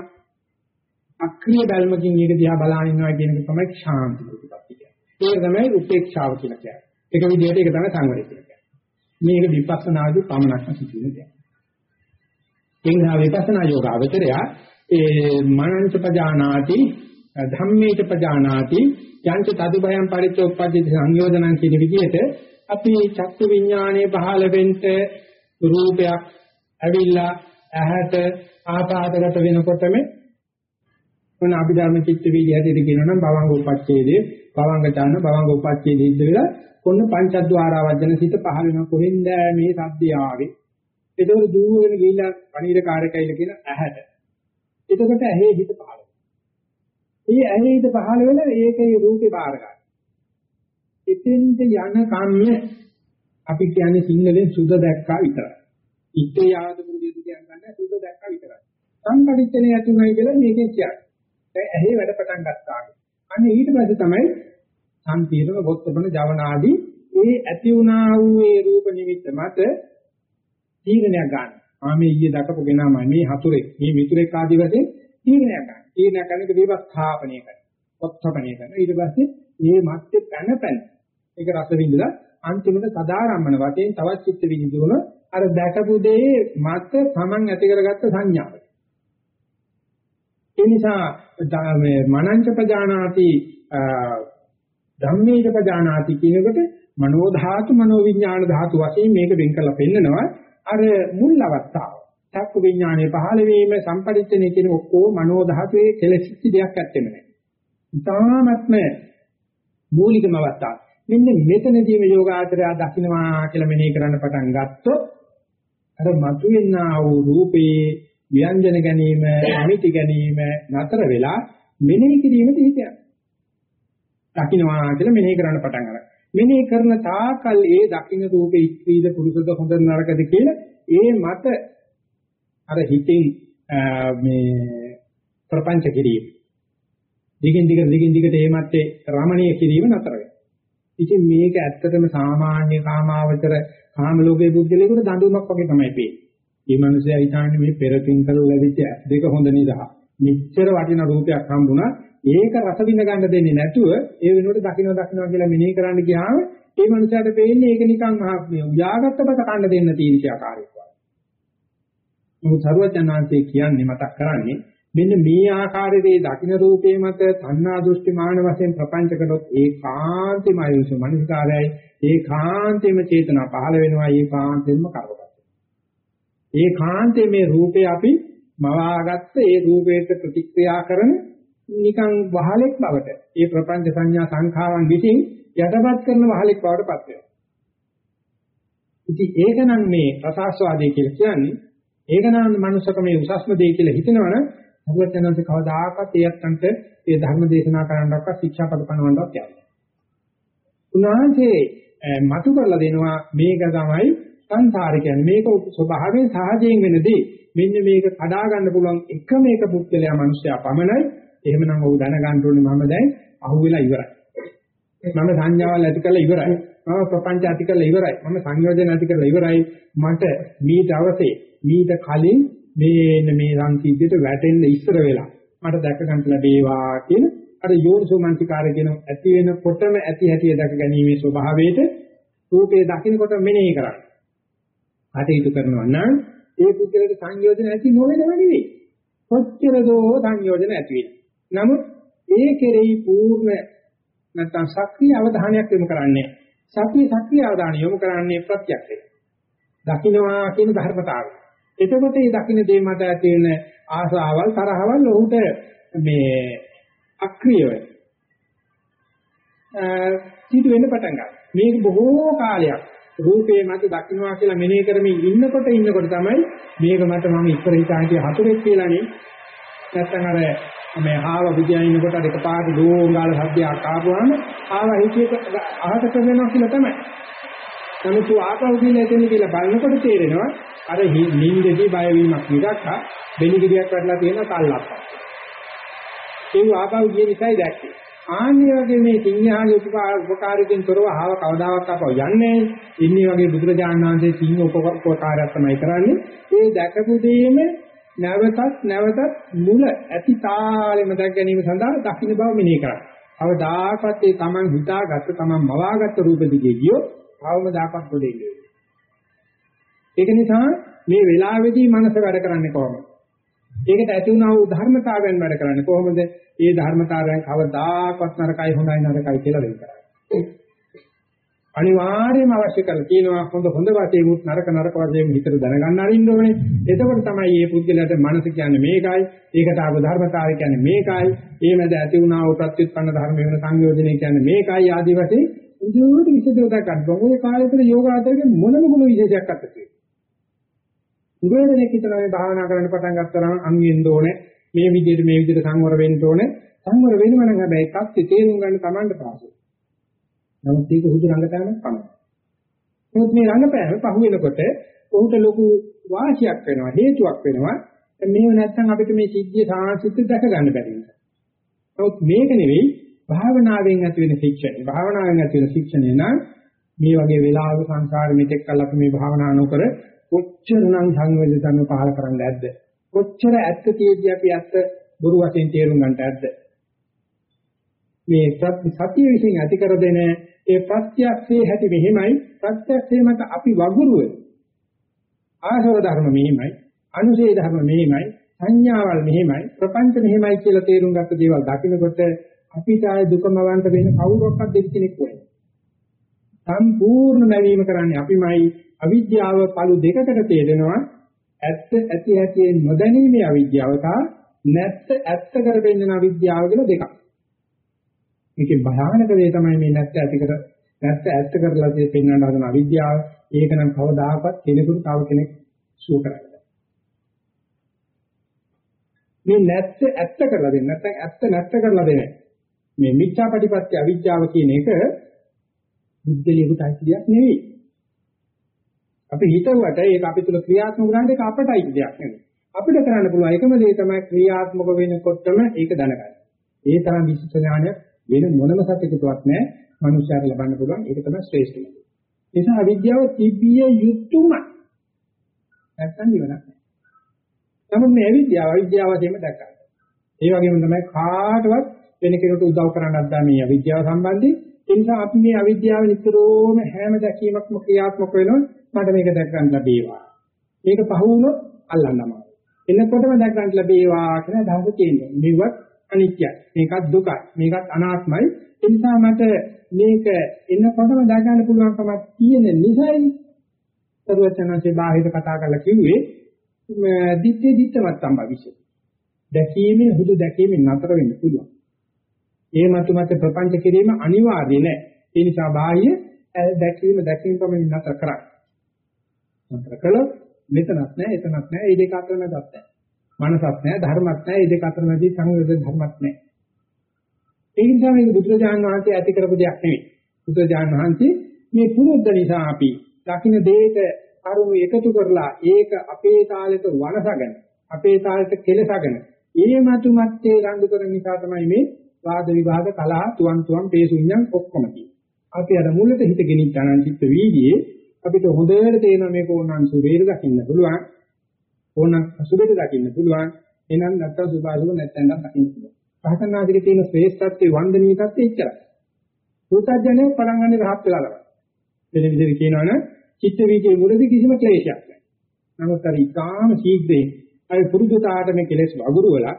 අක්‍රීය බැල්මකින් ඒක දිහා බලාගෙන ඉන්නවා කියන එක තමයි ශාන්ති ප්‍රතිපත්තිය. ඒක තමයි උපේක්ෂාව කියලා කියන්නේ. ඒක විදිහට ඒක තමයි සංවරය කියලා කියන්නේ. මේක විපස්සනාදී පමණක්ම සිදුවෙන දෙයක්. ඒ නිසා විපස්සනා යෝගාවචරය ඒ මනංච පජානාති ධම්මේච පජානාති යංච තදුභයං පරිච්ඡෝපපද්දි සංයෝජනං කියන විදිහට අපි චක්කු විඥානයේ පහළ වෙන්න රූපයක් ඇවිල්ලා ඇහැට ආපාදගත වෙනකොටම මොන අභිධර්ම චිත්ත වීදි හැටියට කියනවා නම් භවංග උපච්ඡේදේ භවංග ඡාන භවංග උපච්ඡේදේ ඉද්ද වෙලා කොන්න පංචද්වාරා වජන සිත පහළ වෙන කොහෙන්ද මේ සද්දය ආවේ එතකොට දුවගෙන ගිහිල්ලා පණීර කාර්යකයිල කියන ඇහැට එතකොට ඇහි හිත පහළ ඒ ඇහි හිත පහළ වෙලා ඒකේ රූපේ බාර ගන්න. එතෙන්ට යන කම්ය අපි කියන්නේ සිංහලෙන් සුද දැක්කා විතරයි. ඉත්තේ යාද මුදියද කියන්නේ සුද දැක්කා විතරයි. සංකඩිච්චනේ ඇතුණයි කියලා මේකෙන් කියන්නේ. දැන් ඇහි වැඩ පටන් ගත්තා. අන්න ඊට පස්සේ තමයි සම්පීර්ණ වොත්තපන ජවන ආදී ඒ ඇති වුණා වූ ඒ රූප නිමිත්ත මත තීරණයක් ගන්න. ආ මේ ඊයේ දකපු කෙනාමයි මේ හතුරෙක් මේ මිතුරෙක් ආදී වශයෙන් තීරණයක් ගන්න. තීරණයක් ගන්න එක විවස්ථාපනය කරනවා. ඔත්තපණය කරනවා. ඊට පස්සේ මේ මැත්තේ පැන පැන ඒක රස විඳලා අන්තිමට සදාරම්මන වශයෙන් තවත් චිත්ත විඳිනවන අර දැකපු දේ මත තමන් ඇති කරගත්ත සංඥාව. ඒ නිසා මේ මනංච පජානාති ධම්මේච පජානාති කියනකොට මනෝ ධාතු මනෝ විඥාන ධාතු වශයෙන් මේක වෙන් කරලා පෙන්නනවා අර මුල් අවස්ථාව. චක්කු විඥානයේ පහළ වීම සම්පරිච්ඡනේ කියන ඔක්කොම මනෝ ධාතුවේ කෙලෙසිච්ච දෙයක් ඇත්තෙම නැහැ. ඉතාමත්ම මූලිකම අවස්ථාව. මෙන්න මෙතනදීම යෝගාචරය දකින්නවා කියලා මෙනෙහි කරන්න පටන් ගත්තොත් අර මතුවෙනා වූ රූපේ ව්‍යංජන ගැනීම, අමිති ගැනීම නතර වෙලා මෙනෙහි කිරීමට හිතයක්. දකින්නවා කියලා මෙනෙහි කරන්න පටන් ගන්නවා. මෙනෙහි කරන තාකල් ඒ දකින්න රූපේ ඉස්ත්‍රීද පුරුෂද හොඳ නරකද කියලා ඒ මත අර හිතින් මේ ප්‍රපංච කිරීම. දිගින් දිගට දිගින් දිගට ඒ මැත්තේ රමණීය කිරීම නතර වෙනවා. ඉතින් මේක ඇත්තටම සාමාන්‍ය කාමාවචර කාම ලෝකයේ බුද්ධලේකට දඬුවමක් වගේ තමයි පේන්නේ. මේ මිනිස්සයා හිතන්නේ මේ පෙරකින් කරලා ලැබිච්ච දෙක හොඳ නිසා. මෙච්චර වටිනා රූපයක් හම්බුණා ඒක රස විඳ ගන්න දෙන්නේ නැතුව ඒ වෙනුවට දකින්න දකින්න කියලා මෙනෙහි කරන්න ගියාම ඒ මනුස්සයාට පේන්නේ ඒක නිකන් මේ උයාගත්ත බත කන්න දෙන්න තීර්ෂාකාරයක් වගේ. මොකද සරුවචනාංශයේ කියන්නේ මතක් කරන්නේ මෙන්න මේ ආකාරයේ දකින්න රූපේ මත තණ්හා දෘෂ්ටි මාන වශයෙන් ප්‍රපංච කළොත් ඒකාන්තෙම අයුසු මනසිකාරයයි ඒකාන්තෙම චේතනා පහළ වෙනවා ඒකාන්තෙම කරවගත. ඒකාන්තේ මේ රූපේ අපි මවාගත්ත ඒ රූපයට ප්‍රතික්‍රියා කරන නිකන් වහලෙක් බවට ඒ ප්‍රපංච සංඥා සංඛාවන් විසින් යටපත් කරන වහලෙක් බවට පත් වෙනවා. ඉතින් ඒක නම් මේ රසාස්වාදය කියලා කියන්නේ ඒක නම් මනුස්සක මේ උසස්ම දේ කියලා හිතනවනම් අරුවචනන්ත කවදාකවත් ඒත්තන්ට ඒ ධර්ම දේශනා කරන්නවත් ශික්ෂාපද පනවන්නවත් යන්නේ. උන්වහන්සේ මතු කරලා දෙනවා මේක තමයි සංසාර කියන්නේ මේක ස්වභාවයෙන් සහජයෙන් වෙනදී මෙන්න මේක කඩා ගන්න පුළුවන් එකම එක පුද්ගලයා මිනිස්සයා පමණයි එහෙමනම් ඔහු දැනගන්න ඕනේ මම දැන් අහුවෙලා ඉවරයි. මම සංඥාවල් ඇති කරලා ඉවරයි. මම ප්‍රපංච ඇති කරලා ඉවරයි. මම සංයෝජන ඇති කරලා ඉවරයි. මට මීට අවසේ මීට කලින් මේ මේ සංකීර්ණයට වැටෙන්න ඉස්සර වෙලා මට දැක ගන්න ලැබේවා කියන අර යෝනිසෝ මනසිකාරය කියන ඇති වෙනකොටම ඇති හැටි දැක ගැනීමේ ස්වභාවයට රූපේ දකින්නකොට මෙනෙහි කරන්න. කටයුතු කරනවා නම් ඒ පුද්ගලයාට සංයෝජන ඇති නොවෙනව නෙවෙයි. කොච්චර දෝ සංයෝජන ඇති වෙනවා. නමුත් ඒ කෙරෙහි පූර්ණ නැත්නම් සක්‍රීය අවධානයක් යොමු කරන්නේ සක්‍රීය සක්‍රීය අවධානය යොමු කරන්නේ ප්‍රත්‍යක්ෂය. දකින්නවා කියන ධර්මතාවය. එතකොට මේ දකින්න දේ මත ඇති වෙන ආසාවල් තරහවල් ඔහුට මේ අක්‍රියව සිදු වෙන්න පටන් ගන්නවා. මේක බොහෝ කාලයක් රූපේ මත දකින්නවා කියලා මෙනෙහි කරමින් ඉන්නකොට ඉන්නකොට තමයි මේක මත මම ඉස්සර හිතාන්නේ හතුරෙක් කියලානේ. නැත්නම් අර මේ ආව විද්‍යාවින් කොට අර එකපාරට දෝංගාල සද්දයක් ආවම ආව හිතේ අහකට වෙනවා කියලා තමයි. නමුත් ආපහු ගිහින් එතන කියලා බලනකොට තේරෙනවා අර නිින්දේදී බය වීමක් විතරක් බෙලිගිරියක් වටලා තියෙන කල්ලක්. ඒ ආපහු ගිය නිසායි දැක්කේ. ආන්නේ වගේ මේ සිංහාගේ උපකාරයෙන් තොරව ආව කවදාවත් අපව යන්නේ ඉන්නේ වගේ බුදුරජාණන් වහන්සේ සිංහ උපකාරයක් තමයි කරන්නේ. ඒ දැකපු දෙයම නැවතත් නැවතත් මුල ඇති තාලෙම දැක ගැනීම සඳහා දකින්න බව මෙනෙහි කරා. අවදාකත් ඒ Taman හිතාගත්ත Taman මවාගත්ත රූප දිගේ ගියොත් කවමදාකත් ගොඩේන්නේ. ඒක නිසා මේ වෙලාවේදී මනස වැඩ කරන්නේ කොහොමද? ඒකට ඇති වුණා වූ ධර්මතාවයන් වැඩ කරන්නේ කොහොමද? ඒ ධර්මතාවයන් කවදාකවත් නරකයි හොඳයි නරකයි කියලා වෙන් කරන්නේ. අනිවාර්යයෙන්ම අවශ්‍ය කරලා තියෙනවා හොඳ හොඳ වශයෙන් උත් නරක නරක වශයෙන් හිතට දැනගන්න අරින්න ඕනේ. එතකොට තමයි මේ පුද්ගලයාට මනස කියන්නේ මේකයි, ඒකට ආව ධර්මතාවය කියන්නේ මේකයි, ඒ මැද ඇති වුණා වූ ප්‍රත්‍යুৎපන්න ධර්ම වෙන සංයෝජනය කියන්නේ මේකයි ආදී වශයෙන් උදේට විසදව ගන්න. මොකද කාලේ තුළ යෝගාචරයේ මොනම ගුණ විශේෂයක් අත්දැකීම. උගේදෙනෙක් හිතනවා මේ භාවනා කරන්න පටන් ගත්තා නම් අන්ගෙන්න ඕනේ මේ විදිහට මේ විදිහට සංවර වෙන්න ඕනේ සංවර වෙනව නම් හැබැයි එකක් තේරුම් ගන්න Tamanට පාසු. නමුත් ඒක හුදු රංගපෑමක් පමණයි. නමුත් මේ රංගපෑම පහු වෙනකොට ඔහුට ලොකු වාසියක් වෙනවා හේතුවක් වෙනවා මේව නැත්තම් අපිට මේ සිද්ධිය සාංශිත දැක ගන්න බැරි නිසා. නමුත් මේක නෙවෙයි භාවනාවෙන් ඇති වෙන ශික්ෂණය. භාවනාවෙන් ඇති වෙන ශික්ෂණය නම් මේ වගේ වෙලාවක සංසාරෙ මෙතෙක් කල් අපි මේ භාවනා නොකර කොච්චරනම් සංවේදනය පහල කරන්න ඇද්ද? කොච්චර ඇත්ත තියෙද්දි අපි ඇත්ත බොරු වශයෙන් තේරුම් ගන්නට ඇද්ද? මේ සතිය විසින් ඇති කර දෙන ඒ ප්‍රත්‍යක්ෂයේ හැටි මෙහිමයි. ප්‍රත්‍යක්ෂයේ මත අපි වගුරුව. ආශව ධර්ම මෙහිමයි. අනුසේ ධර්ම මෙහිමයි. සංඥාවල් මෙහිමයි. ප්‍රපංච මෙහිමයි කියලා තේරුම් ගත්ත දේවල් දකිනකොට අපිට ආය දුකම වන්ට වෙන කවුරක්වත් දෙවි කෙනෙක් වෙන්නේ සම්පූර්ණ නැවීම කරන්නේ අපිමයි අවිද්‍යාව පළු දෙකකට තේරෙනවා ඇත්ත ඇති ඇති නොදැනීමේ අවිද්‍යාව සහ නැත්ත ඇත්ත කර දෙන්න අවිද්‍යාව කියලා දෙකක්. මේකේ භයානක දේ තමයි මේ නැත්ත ඇති කර නැත්ත ඇත්ත කරලා දෙ පෙන්වන්න හදන අවිද්‍යාව. ඒක නම් කවදාකවත් කෙනෙකුට තව කෙනෙක් සුව කරන්නේ මේ නැත්ත ඇත්ත කරලා දෙන්න නැත්නම් ඇත්ත නැත්ත කරලා දෙන්නේ. මේ මිච්ඡාපටිපත්‍ය අවිද්‍යාව කියන එක බුද්ධලියකට අයිතියක් නෙවෙයි. අපි හිතුවට ඒක අපි තුල ක්‍රියාත්මක කරන්න ඒක අපට අයිති දෙයක් නෙවෙයි. අපිට කරන්න පුළුවන් එකම දේ තමයි ක්‍රියාත්මක වෙනකොටම ඒක දැනගන්න. ඒ තරම් විශේෂ ඥානය වෙන මොනම සත්‍යකටවත් නැහැ. මනුෂ්‍යයන්ට ලබන්න පුළුවන් ඒක තමයි ශ්‍රේෂ්ඨ දේ. ඒ නිසා අවිද්‍යාව තිබිය යුතුමයි. නැත්තම් නිවනක් නැහැ. නමුත් මේ අවිද්‍යාව අවිද්‍යාව වශයෙන්ම දැක්කා. ඒ වගේම තමයි කාටවත් වෙන කෙනෙකුට උදව් කරන්නත් බෑ මේ අවිද්‍යාව සම්බන්ධයෙන්. ඒ නිසා අපි මේ අවිද්‍යාව නිතරම හැම දැකීමක්ම ක්‍රියාත්මක වෙනවා. මට මේක දැක් ගන්න ලැබේවා. මේක පහ වුණොත් අල්ලන්නම. එනකොටම දැක් ගන්න ලැබේවා කියන අදහස තියෙනවා. මේවත් අනිත්‍යයි. මේකත් දුකයි. මේකත් අනාත්මයි. ඒ නිසා මට මේක එනකොටම දැක් ගන්න පුළුවන්කමක් තියෙන නිසායි සර්වචනන්සේ බාහිර කතා කරලා කිව්වේ දිත්තේ දිත්තවත් සම්භවිෂය. දැකීමේ හුදු දැකීමෙන් නතර වෙන්න පුළුවන්. ඒ මත මත ප්‍රපංච කිරීම අනිවාර්ය නෑ. ඒ නිසා බාහ්‍ය දැකීම දැකීම පමණින් නතර කරා. නතර කළොත් මෙතනක් නෑ එතනක් නෑ මේ දෙක අතර මැදක් නෑ. මනසක් නෑ ධර්මයක් නෑ මේ දෙක අතර මැදි සංවේද ධර්මයක් නෑ. ඒ නිසා මේක බුදුරජාණන් වහන්සේ ඇති කරපු දෙයක් නෙවෙයි. බුදුරජාණන් වහන්සේ මේ පුරුද්ද නිසා අපි දකින්න දෙයක අරුණු එකතු කරලා ඒක අපේ තාලෙට වනසගෙන අපේ තාලෙට කෙලසගෙන ඒ මතු මැත්තේ රණ්ඩු කරන නිසා තමයි මේ වාද විවාද කලහ තුවන් තුවන් පේසුඤ්ඤම් ඔක්කොම තියෙන්නේ. අපි අර මුලට හිත ගෙනිච්ච අනන්තිත් වීදියේ අපිට හොඳට තේරෙනවා මේක ඕනනම් සුවේර දකින්න පුළුවන්. ඕනනම් අසුබෙට දකින්න පුළුවන්. එහෙනම් නැත්තම් සුභාසුබ නැත්තම් දකින්න පුළුවන්. රහතන්වාදිකේ තියෙන ශ්‍රේෂ්ඨත්වයේ වන්දනීය තත්ත්වය ඉච්චරයි. සූතඥයෝ පටන් ගන්න රහත් වෙලා ගන්න. වෙන විදිහට කියනවනම් චිත්ත වීදියේ මුලදී කිසිම ක්ලේශයක් නැහැ. නමුත් අර ඉතාම ශීඝ්‍රයෙන් අර පුරුදුතාවට මේ කෙලෙස් වගුරුවලා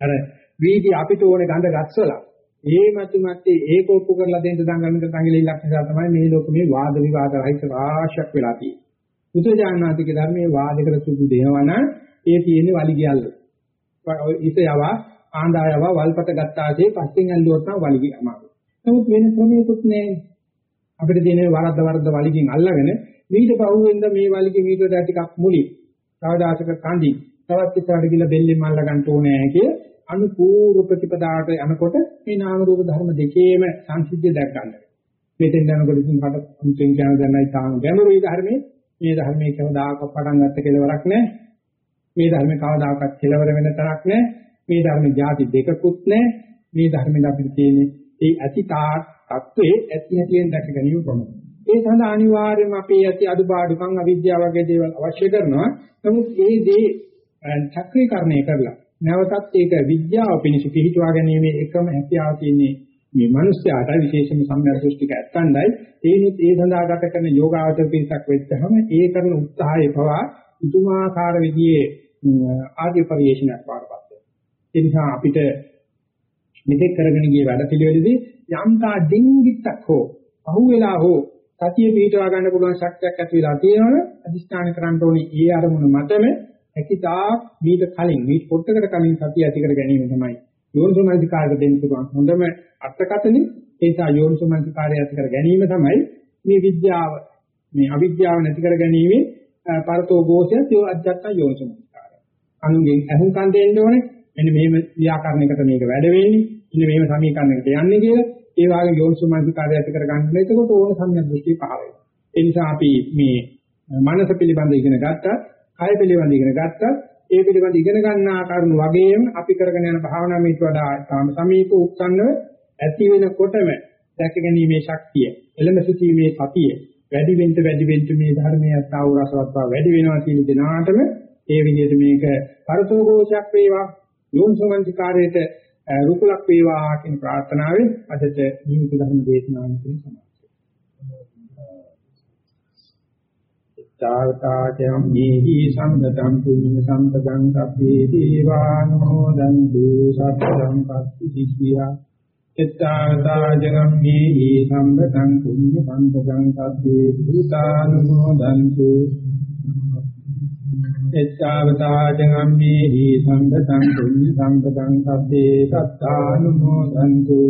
අර වීදි අපිට ඕනේ ගඳ ගස්සලා ඒ මතු මැත්තේ ඒක ඔප්පු කරලා දෙන්න දඟලන දඟලිල්ලක් නිසා තමයි මේ ලෝකෙමේ වාද විවාද රහිත රාශියක් වෙලා තියෙන්නේ. බුදුජානනාතික ධර්මයේ වාදයකට සුදු දෙනවන ඒ තියෙන්නේ වලිගයල්ල. ඉත යවා ආන්දා යවා වල්පත ගත්තාසේ පස්සෙන් ඇල්ලුවොත් නම් වලිගය අමාරුයි. නමුත් වෙන ක්‍රමයකුත් නැහැ. අපිට තියෙන වරද්ද වරද්ද වලිගෙන් අල්ලගෙන ඊට පහුවෙන්ද මේ වලිගෙ මීටර ටිකක් මුලින් තවදාසක කඳි තවත් ඉස්සරහට ගිහලා බෙල්ලෙන් අල්ල ගන්න ඕනේ කිය අනුපූර්ව ප්‍රතිපදාවට යනකොට මේ නාම රූප ධර්ම දෙකේම සංසිද්ධිය දැක් ගන්නවා. මෙතෙන් යනකොට ඉතින් කට අන්තෙන් කියන දැනයි තාම ගැඹුරුයි ධර්මයේ මේ ධර්මයේ කවදාකවත් පටන් ගත්ත කෙලවරක් නැහැ. මේ ධර්මයේ කවදාකවත් කෙලවර වෙන තරක් නැහැ. මේ ධර්මයේ ಜಾති දෙකකුත් නැහැ. මේ ධර්මෙන් අපිට තියෙන්නේ ඒ ඇති තාත් තත්වයේ ඇති හැටියෙන් දැක ගැනීම පමණයි. ඒ සඳහා අනිවාර්යයෙන්ම අපේ ඇති අඩුපාඩුකම් අවිද්‍යාව වගේ දේවල් අවශ්‍ය කරනවා. නමුත් ඒ දේ චක්‍රීකරණය කරලා නැවතත් ඒක විද්‍යාව පිණිස පිළිටුවා ගැනීම එකම හැකියාව තියෙන්නේ මේ මිනිස්යාට විශේෂම සම්‍යක් දෘෂ්ටික ඇත්තණ්ඩයි ඒනිත් ඒ සඳහා ගත කරන යෝගාවචර පිරිසක් වෙච්චහම ඒ කරන උත්සාහය පවා පුදුමාකාර විදිහේ ආර්ය පරිශ්‍රණයක් පාරපත් වෙනවා. ඒ නිසා අපිට මෙතෙක් කරගෙන ගිය වැඩ පිළිවෙලදී යම්තා ඩිංගිත්තක් හෝ අහුවෙලා හෝ සතිය පිටවා ගන්න පුළුවන් ශක්තියක් ඇති වෙලා තියෙනවනේ අදිස්ථාන කරන්න ඕනේ ඒ අරමුණ මතම හැකිතා මීට කලින් මීට පොට්ටකට කලින් සතිය ඇති කර ගැනීම තමයි යෝනිසෝමනසිකාරයට දෙන්න පුළුවන්. හොඳම අර්ථකථනෙ ඒ නිසා යෝනිසෝමනසිකාරය ඇති කර ගැනීම තමයි මේ විද්‍යාව. මේ අවිද්‍යාව නැති කර ගැනීම පරතෝ ഘോഷයත් යෝ අධ්‍යාත්ම යෝනිසෝමනසිකාරය අනුගෙන් අහුම්කම් දෙන්න ඕනේ. මෙන්න මෙහෙම ව්‍යාකරණයකට මේක වැඩ වෙන්නේ. ඉන්න මෙහෙම සමීකරණයකට යන්නේ කියලා ඒ වගේ යෝනිසෝමනසිකාරය ඇති කර ගන්න එතකොට ඕන සම්‍යක් දෘෂ්ටි පහළ වෙනවා ඒ නිසා අපි මේ මනස පිළිබඳ ඉගෙන ගත්තා. කය පිළිබඳ ඉගෙන ගත්තා. ඒ පිළිබඳ ඉගෙන ගන්නා කරුණු වගේම අපි කරගෙන යන භාවනා මේට වඩා තාම සමීප උත්සන්නව ඇති වෙනකොටම දැක ගැනීමේ ශක්තිය එළඹ සිටීමේ සතිය වැඩි වෙන්න වැඩි වෙන්න මේ ධර්මයේ අස්තාව රසවත්වා වැඩි වෙනවා කියන දිනාටම ඒ විදිහට මේක පරතෝഘോഷයක් වේවා යෝනිසෝමනසිකාරයට රුකුලක් වේවා කියන ප්‍රාර්ථනාවෙන් අදට නිමිති ධර්ම දේශනාව තුළින් සමාප්ත චාවතාචයම් යේහි සම්පතං පුඤ්ඤ සම්පතං සබ්බේ දීවානෝදන්තු සත්‍යං පත්ති සිද්ධියා. චත්තාවතාචයම් යේහි සම්පතං පුඤ්ඤ සම්පතං සබ්බේ භූතානුමෝදන්තු චත්තාවතාචයම් යේහි සම්පතං පුඤ්ඤ සම්පතං සබ්බේ සත්තානුමෝදන්තු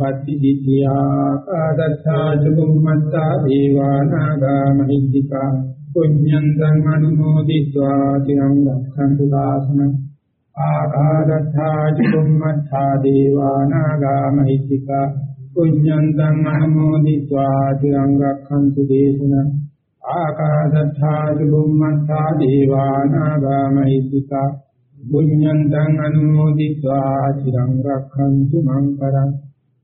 පත්ති දිත්‍යා කාදත්තා චුම්මත්තා දේවානාගා මහිද්దికා පුඤ්ඤං ධම්මනුමෝදිत्वा තිරං රක්ඛන්තු දාසනං. ආකාදත්තා චුම්මත්තා දේවානාගා මහිද්దికා පුඤ්ඤං ධම්මනුමෝදිत्वा තිරං රක්ඛන්තු දේශනං. ආකාදත්තා චුම්මත්තා දේවානාගා මහිද්దికා පුඤ්ඤං ධම්මනුමෝදිत्वा තිරං රක්ඛන්තු මං කරං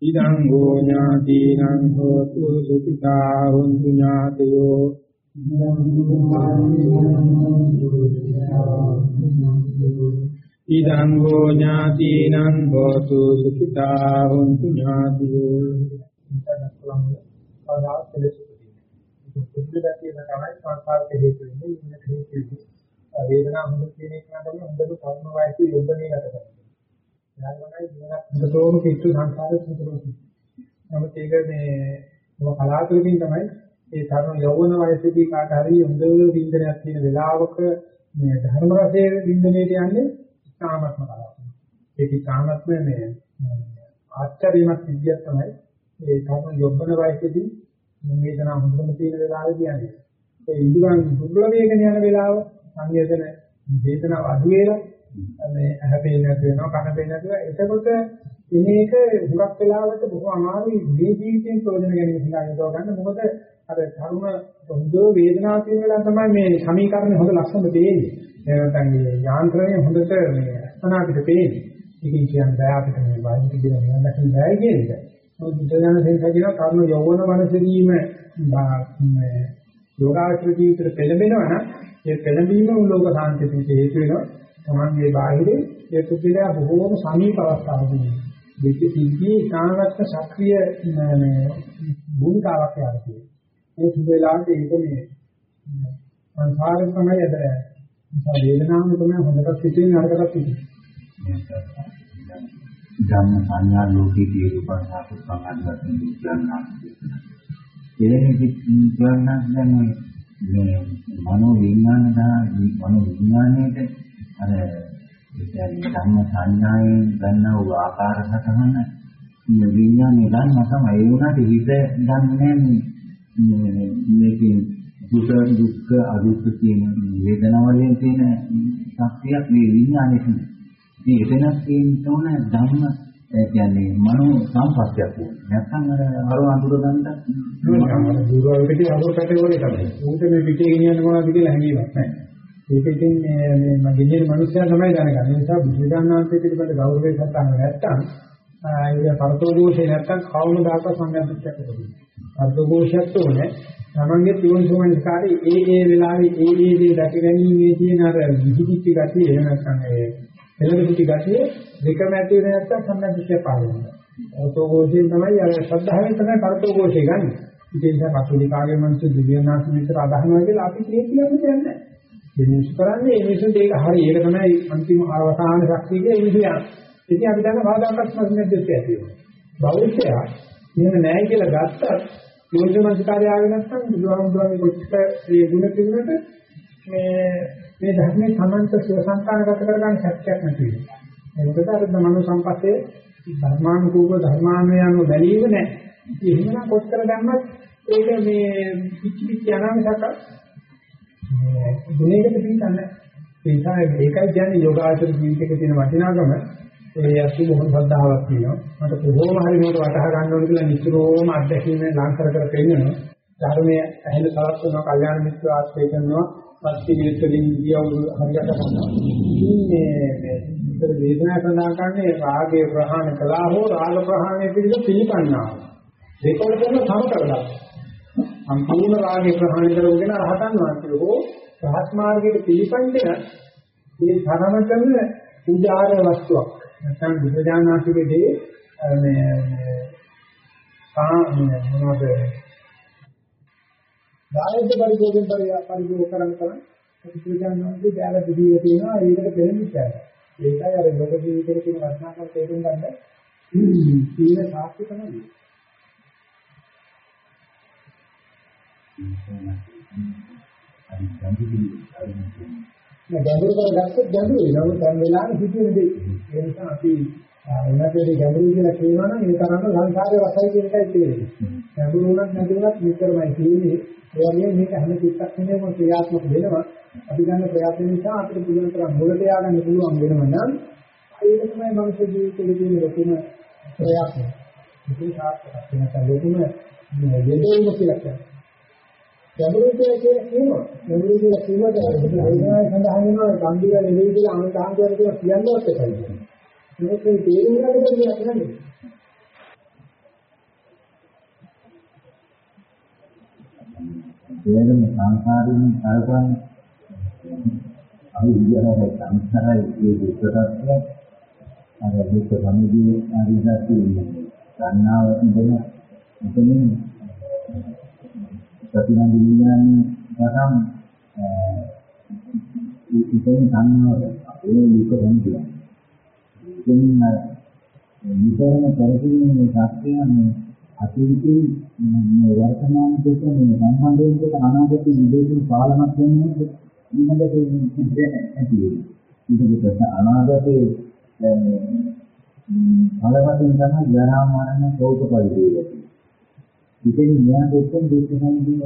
ඉදං ගෝ ඥාතිනං හෝතු සුඛිතා හොන්තු ඥාතයෝ. ඉදං ගෝ ඥාතිනං හෝතු සුඛිතා හොන්තු ඥාතයෝ. වේදනාව හොඳ කියන එක නම් හොඳට කර්ම වයසේ යොදන්නේ ගත කරනවා. ඥානමයි ජීවනක් හොඳටම කිච්චු සංස්කාරෙත් හොඳටම නමුත් ඒක මේ මොන කලාතුරකින් තමයි ඒ තරුණ යෞවන වයසේදී කාට හරි හොඳ වින්දනයක් තියෙන වෙලාවක මේ ධර්ම රසයේ වින්දනයේට යන්නේ ඉස්හාමත්ම කලාව. ඒක ඉස්හාමත්ම මේ ආශ්චර්යමත් විදියක් තමයි ඒ තරුණ යෞවන වයසේදී වේදනාව හොඳම තියෙන වෙලාවේදී යන්නේ. ඒ ඉන්ද්‍රයන් දුර්වල වේගන යන වෙලාව සංයතන වේදනාව අඩු වෙලා මේ ඇහැ පේන්නේ නැති වෙනවා කන පේන්නේ නැති වෙනවා එතකොට ඉනේක හුඟක් වෙලාවට බොහෝ අමාරුයි මේ ජීවිතයෙන් ප්‍රයෝජන ගැනීම සඳහා යොදව ගන්න. මොකද අර කරුණ හොඳ වේදනාවක් තියෙන වෙලාව තමයි මේ සමීකරණ හොඳ ලක්ෂණ දෙන්නේ එහෙනම් මේ යාන්ත්‍රණය හොඳට මේ අස්තනාපිට පේන්නේ. ඒකෙන් කියන්නේ බය අපිට මේ වෛද්‍ය කියන නිවන් දකින්න බෑ කියන එක. මොකද බුදුදහම සංකල්ප කියන කරුණ යෞවන මනසදීම මේ යෝගාචර ජීවිතේ පෙළඹෙනවා නම් ඒ පෙළඹීම ලෝක සාන්තියට හේතු වෙනවා. තමන්ගේ බාහිරේ ඒ පුද්ගලයා බොහෝම සමීප අවස්ථාවකදී දෙක සිද්ධියේ ඉතාමත් සක්‍රීය භූමිකාවක් යාළුවා. ඒ සුබ වෙලාවට ඒක මේ සංසාරේ තමයි ඇදලා යන්නේ. නිසා වේදනාව තමයි හොඳට සිටින නරකටත් සිටින. ධම්ම සංඥා ලෝකේ දීරුපන්නාතු සමාධිගත විඥාන. එලෙහි විඥාන දැන් මේ මනෝ විඥාන දා මනෝ විඥානයේට අර කියන්නේ ධම්ම සංඥායෙන් ගන්නා වූ ආකාර සතහන මේ විඥානේ ගන්න තමයි ඒ උනාට හිත දන්නේ නැහැ මේකේ දුක දුක්ඛ අදුක්ඛ කියන වේදනාවලින් තියෙන ශක්තියක් මේ විඥානේ තියෙනවා. මේ එතනක් තියෙන ඕන ධම්ම කියන්නේ මනෝ සම්පස්යක් වුණා. නැත්නම් අර අර අඳුර ගන්නත් දුරවලදී අඳුර කැටගොරි තමයි. උන්ට මේ පිටේ ගෙනියන්න මොනවද කියලා හැඟීමක් නැහැ. ඒක ඉතින් මේ මගේ ජීවිතේ මිනිස්සයා තමයි දැනගන්නේ. ඒ නිසා බුද්ධ ඥානාන්තය පිළිබඳ ගෞරවය සත්‍යංග නැත්තම් ඒක පරතෝදෝෂේ නැත්තම් කවුරු දායක සංගම්පිතයක් වෙන්නේ. පරතෝදෝෂයත් උනේ තමන්ගේ පියුන්සෝමනිකාරේ ඒ ඒ වෙලාවේ ඒ ඒ දේ දැක ගැනීමේ තියෙන අර විහිදිච්ච ගතිය එහෙම නැත්නම් ඒ පෙළඹිච්ච ගතිය දෙකම ඇති වෙන නැත්තම් සංගම්පිතය පාලනය. පරතෝදෝෂයෙන් තමයි අර ශ්‍රද්ධාවෙන් තමයි පරතෝදෝෂය ගන්න. ඉතින් ඒක පතුලිකාගේ මනස දිව්‍යනාථ මිත්‍ර අදහනවා කියලා අපි කියන්නේ කියන්නේ නැහැ. මේ මිනිස්සු කරන්නේ මේ මිනිස්සුන්ට ඒක හරි ඒක තමයි අන්තිම අවසාන ශක්තිය කියලා මිනිස්සු යන. ඉතින් අපි දන්න බාධාකත් මැදෙත් ඇති වෙනවා. බෞද්ධයා මෙහෙම නැහැ කියලා ගත්තත් යෝනිසමස්කාරය ආවේ නැත්නම් බුදුහාමුදුරන්ගේ කොච්චර මේ ගුණ තිබුණට මේ මේ ධර්මයේ සමන්ත සුවසංකාරගත කරගන්න ශක්තියක් නැති වෙනවා. ඒකද අර මනෝ සම්පස්සේ ධර්මානුකූල ධර්මානුයන්ව බැලීම නැහැ. එහෙමනම් කොච්චර දැම්මත් ඒක මේ පිච්චි පිච්චි අනාමසක මේ ගුණයකට පිටින්නේ. ඒ නිසා ඒකයි කියන්නේ යෝගාචර ජීවිතයක තියෙන වටිනාකම. ඒ අසු බොහොම ශ්‍රද්ධාවක් තියෙනවා. මට කොහොම හරි මේක වටහා ගන්න ඕන කියලා නිතරම අත්දැකීමෙන් ලං කර කර පෙන්නනවා. ධර්මයේ ඇහෙන තරක් වෙනවා, කල්යාණ මිත්‍ර ආශ්‍රය කරනවා, පස්ති විස්තරින් කියවු හරියට කරනවා. මේ මේ විතර වේදනා සඳහන් කරන්නේ රාගය ප්‍රහාණය කළා හෝ රාග ප්‍රහාණය පිළිබඳ පිළිපන්නා. දෙකවල කරන සම කරලා. සම්පූර්ණ රාගය ප්‍රහාණය කරගෙන රහතන් වහන්සේ හෝ රහත් මාර්ගයේ පිළිපන්දන මේ ධර්මතම උදාාර වස්තුවක්. නැත්නම් බුදුජානනාථගේ මේ සා මොනවද දායක පරිභෝගයෙන් පරිභෝග කරන් කරන් බුදුජානනාථගේ දාල දිවිය තියෙනවා ඒකට දෙන්නේ ඒකයි අර ලෝක ජීවිතේ තියෙන වටිනාකම තේරුම් ගන්න සීල සාක්ෂි තමයි. ගැඹුරු කරගත්තොත් ගැඹුරු වෙනවා. දැන් වෙලාවේ හිතෙන දේ. ඒ නිසා අපි එනකේදී ගැඹුරු කියලා කියනවා නම් ඒ තරම්ම සංසාරේ වසයි කියන එකයි තේරෙන්නේ. ගැඹුරු උනත් නැති උනත් මෙතරමයි තියෙන්නේ. ඒ වගේම මේක හැම චිත්තක්ෂණයකම ක්‍රියාත්මක වෙනවා. අපි ගන්න ප්‍රයත්න නිසා අපිට පුළුවන් තරම් මුලට ය아가න්න පුළුවන් වෙනවා නම් ඒක තමයි මනුෂ්‍ය ජීවිතයේ තියෙන ලොකුම ප්‍රයත්නය. ඒක සාර්ථකක් වෙනකන් ලොකුම යෙදීම කියලා කියනවා. ගැඹුරු කියලා කියනවා. ගැඹුරු කියලා කියනකොට වේදනාවේ සඳහන් වෙනවා ගම්බීර නෙවෙයි කියලා අනුතාන්තර කියලා කියන්නවත් එකයි. මේක තේරුම් ගන්න දෙයක් නෙවෙයි. ඒකම සංසාරින් කල්පන්නේ අපි විද්‍යාවේ සංස්කාරයේ ඒ දුක්ඛත්වය අර දුක්ඛ සමුදය ආරිසත්‍ය ගන්නාව ඉඳන එතනින් ප්‍රතිනන්ද විඥානයේ තරම් ඉතින් ගන්නවද ඒ දුක්ඛ සමුදය ඉතින් නිතරම කරකින්නේ මේ සත්‍යයන් අතීතයේ මේ වර්තමාන දෙක මේ සම්බන්ධයෙන් අනාගතයේ විදේශී පාලනයක් වෙන්නේ ඊළඟට ඉන්නේ නැති වෙන්නේ. ඊට අනාගතයේ බලවත්ින් තමයි ජරා මරණ ශෝක පරිදේ. ඉතින් මෙයා දෙකෙන් දෙක සම්බන්ධව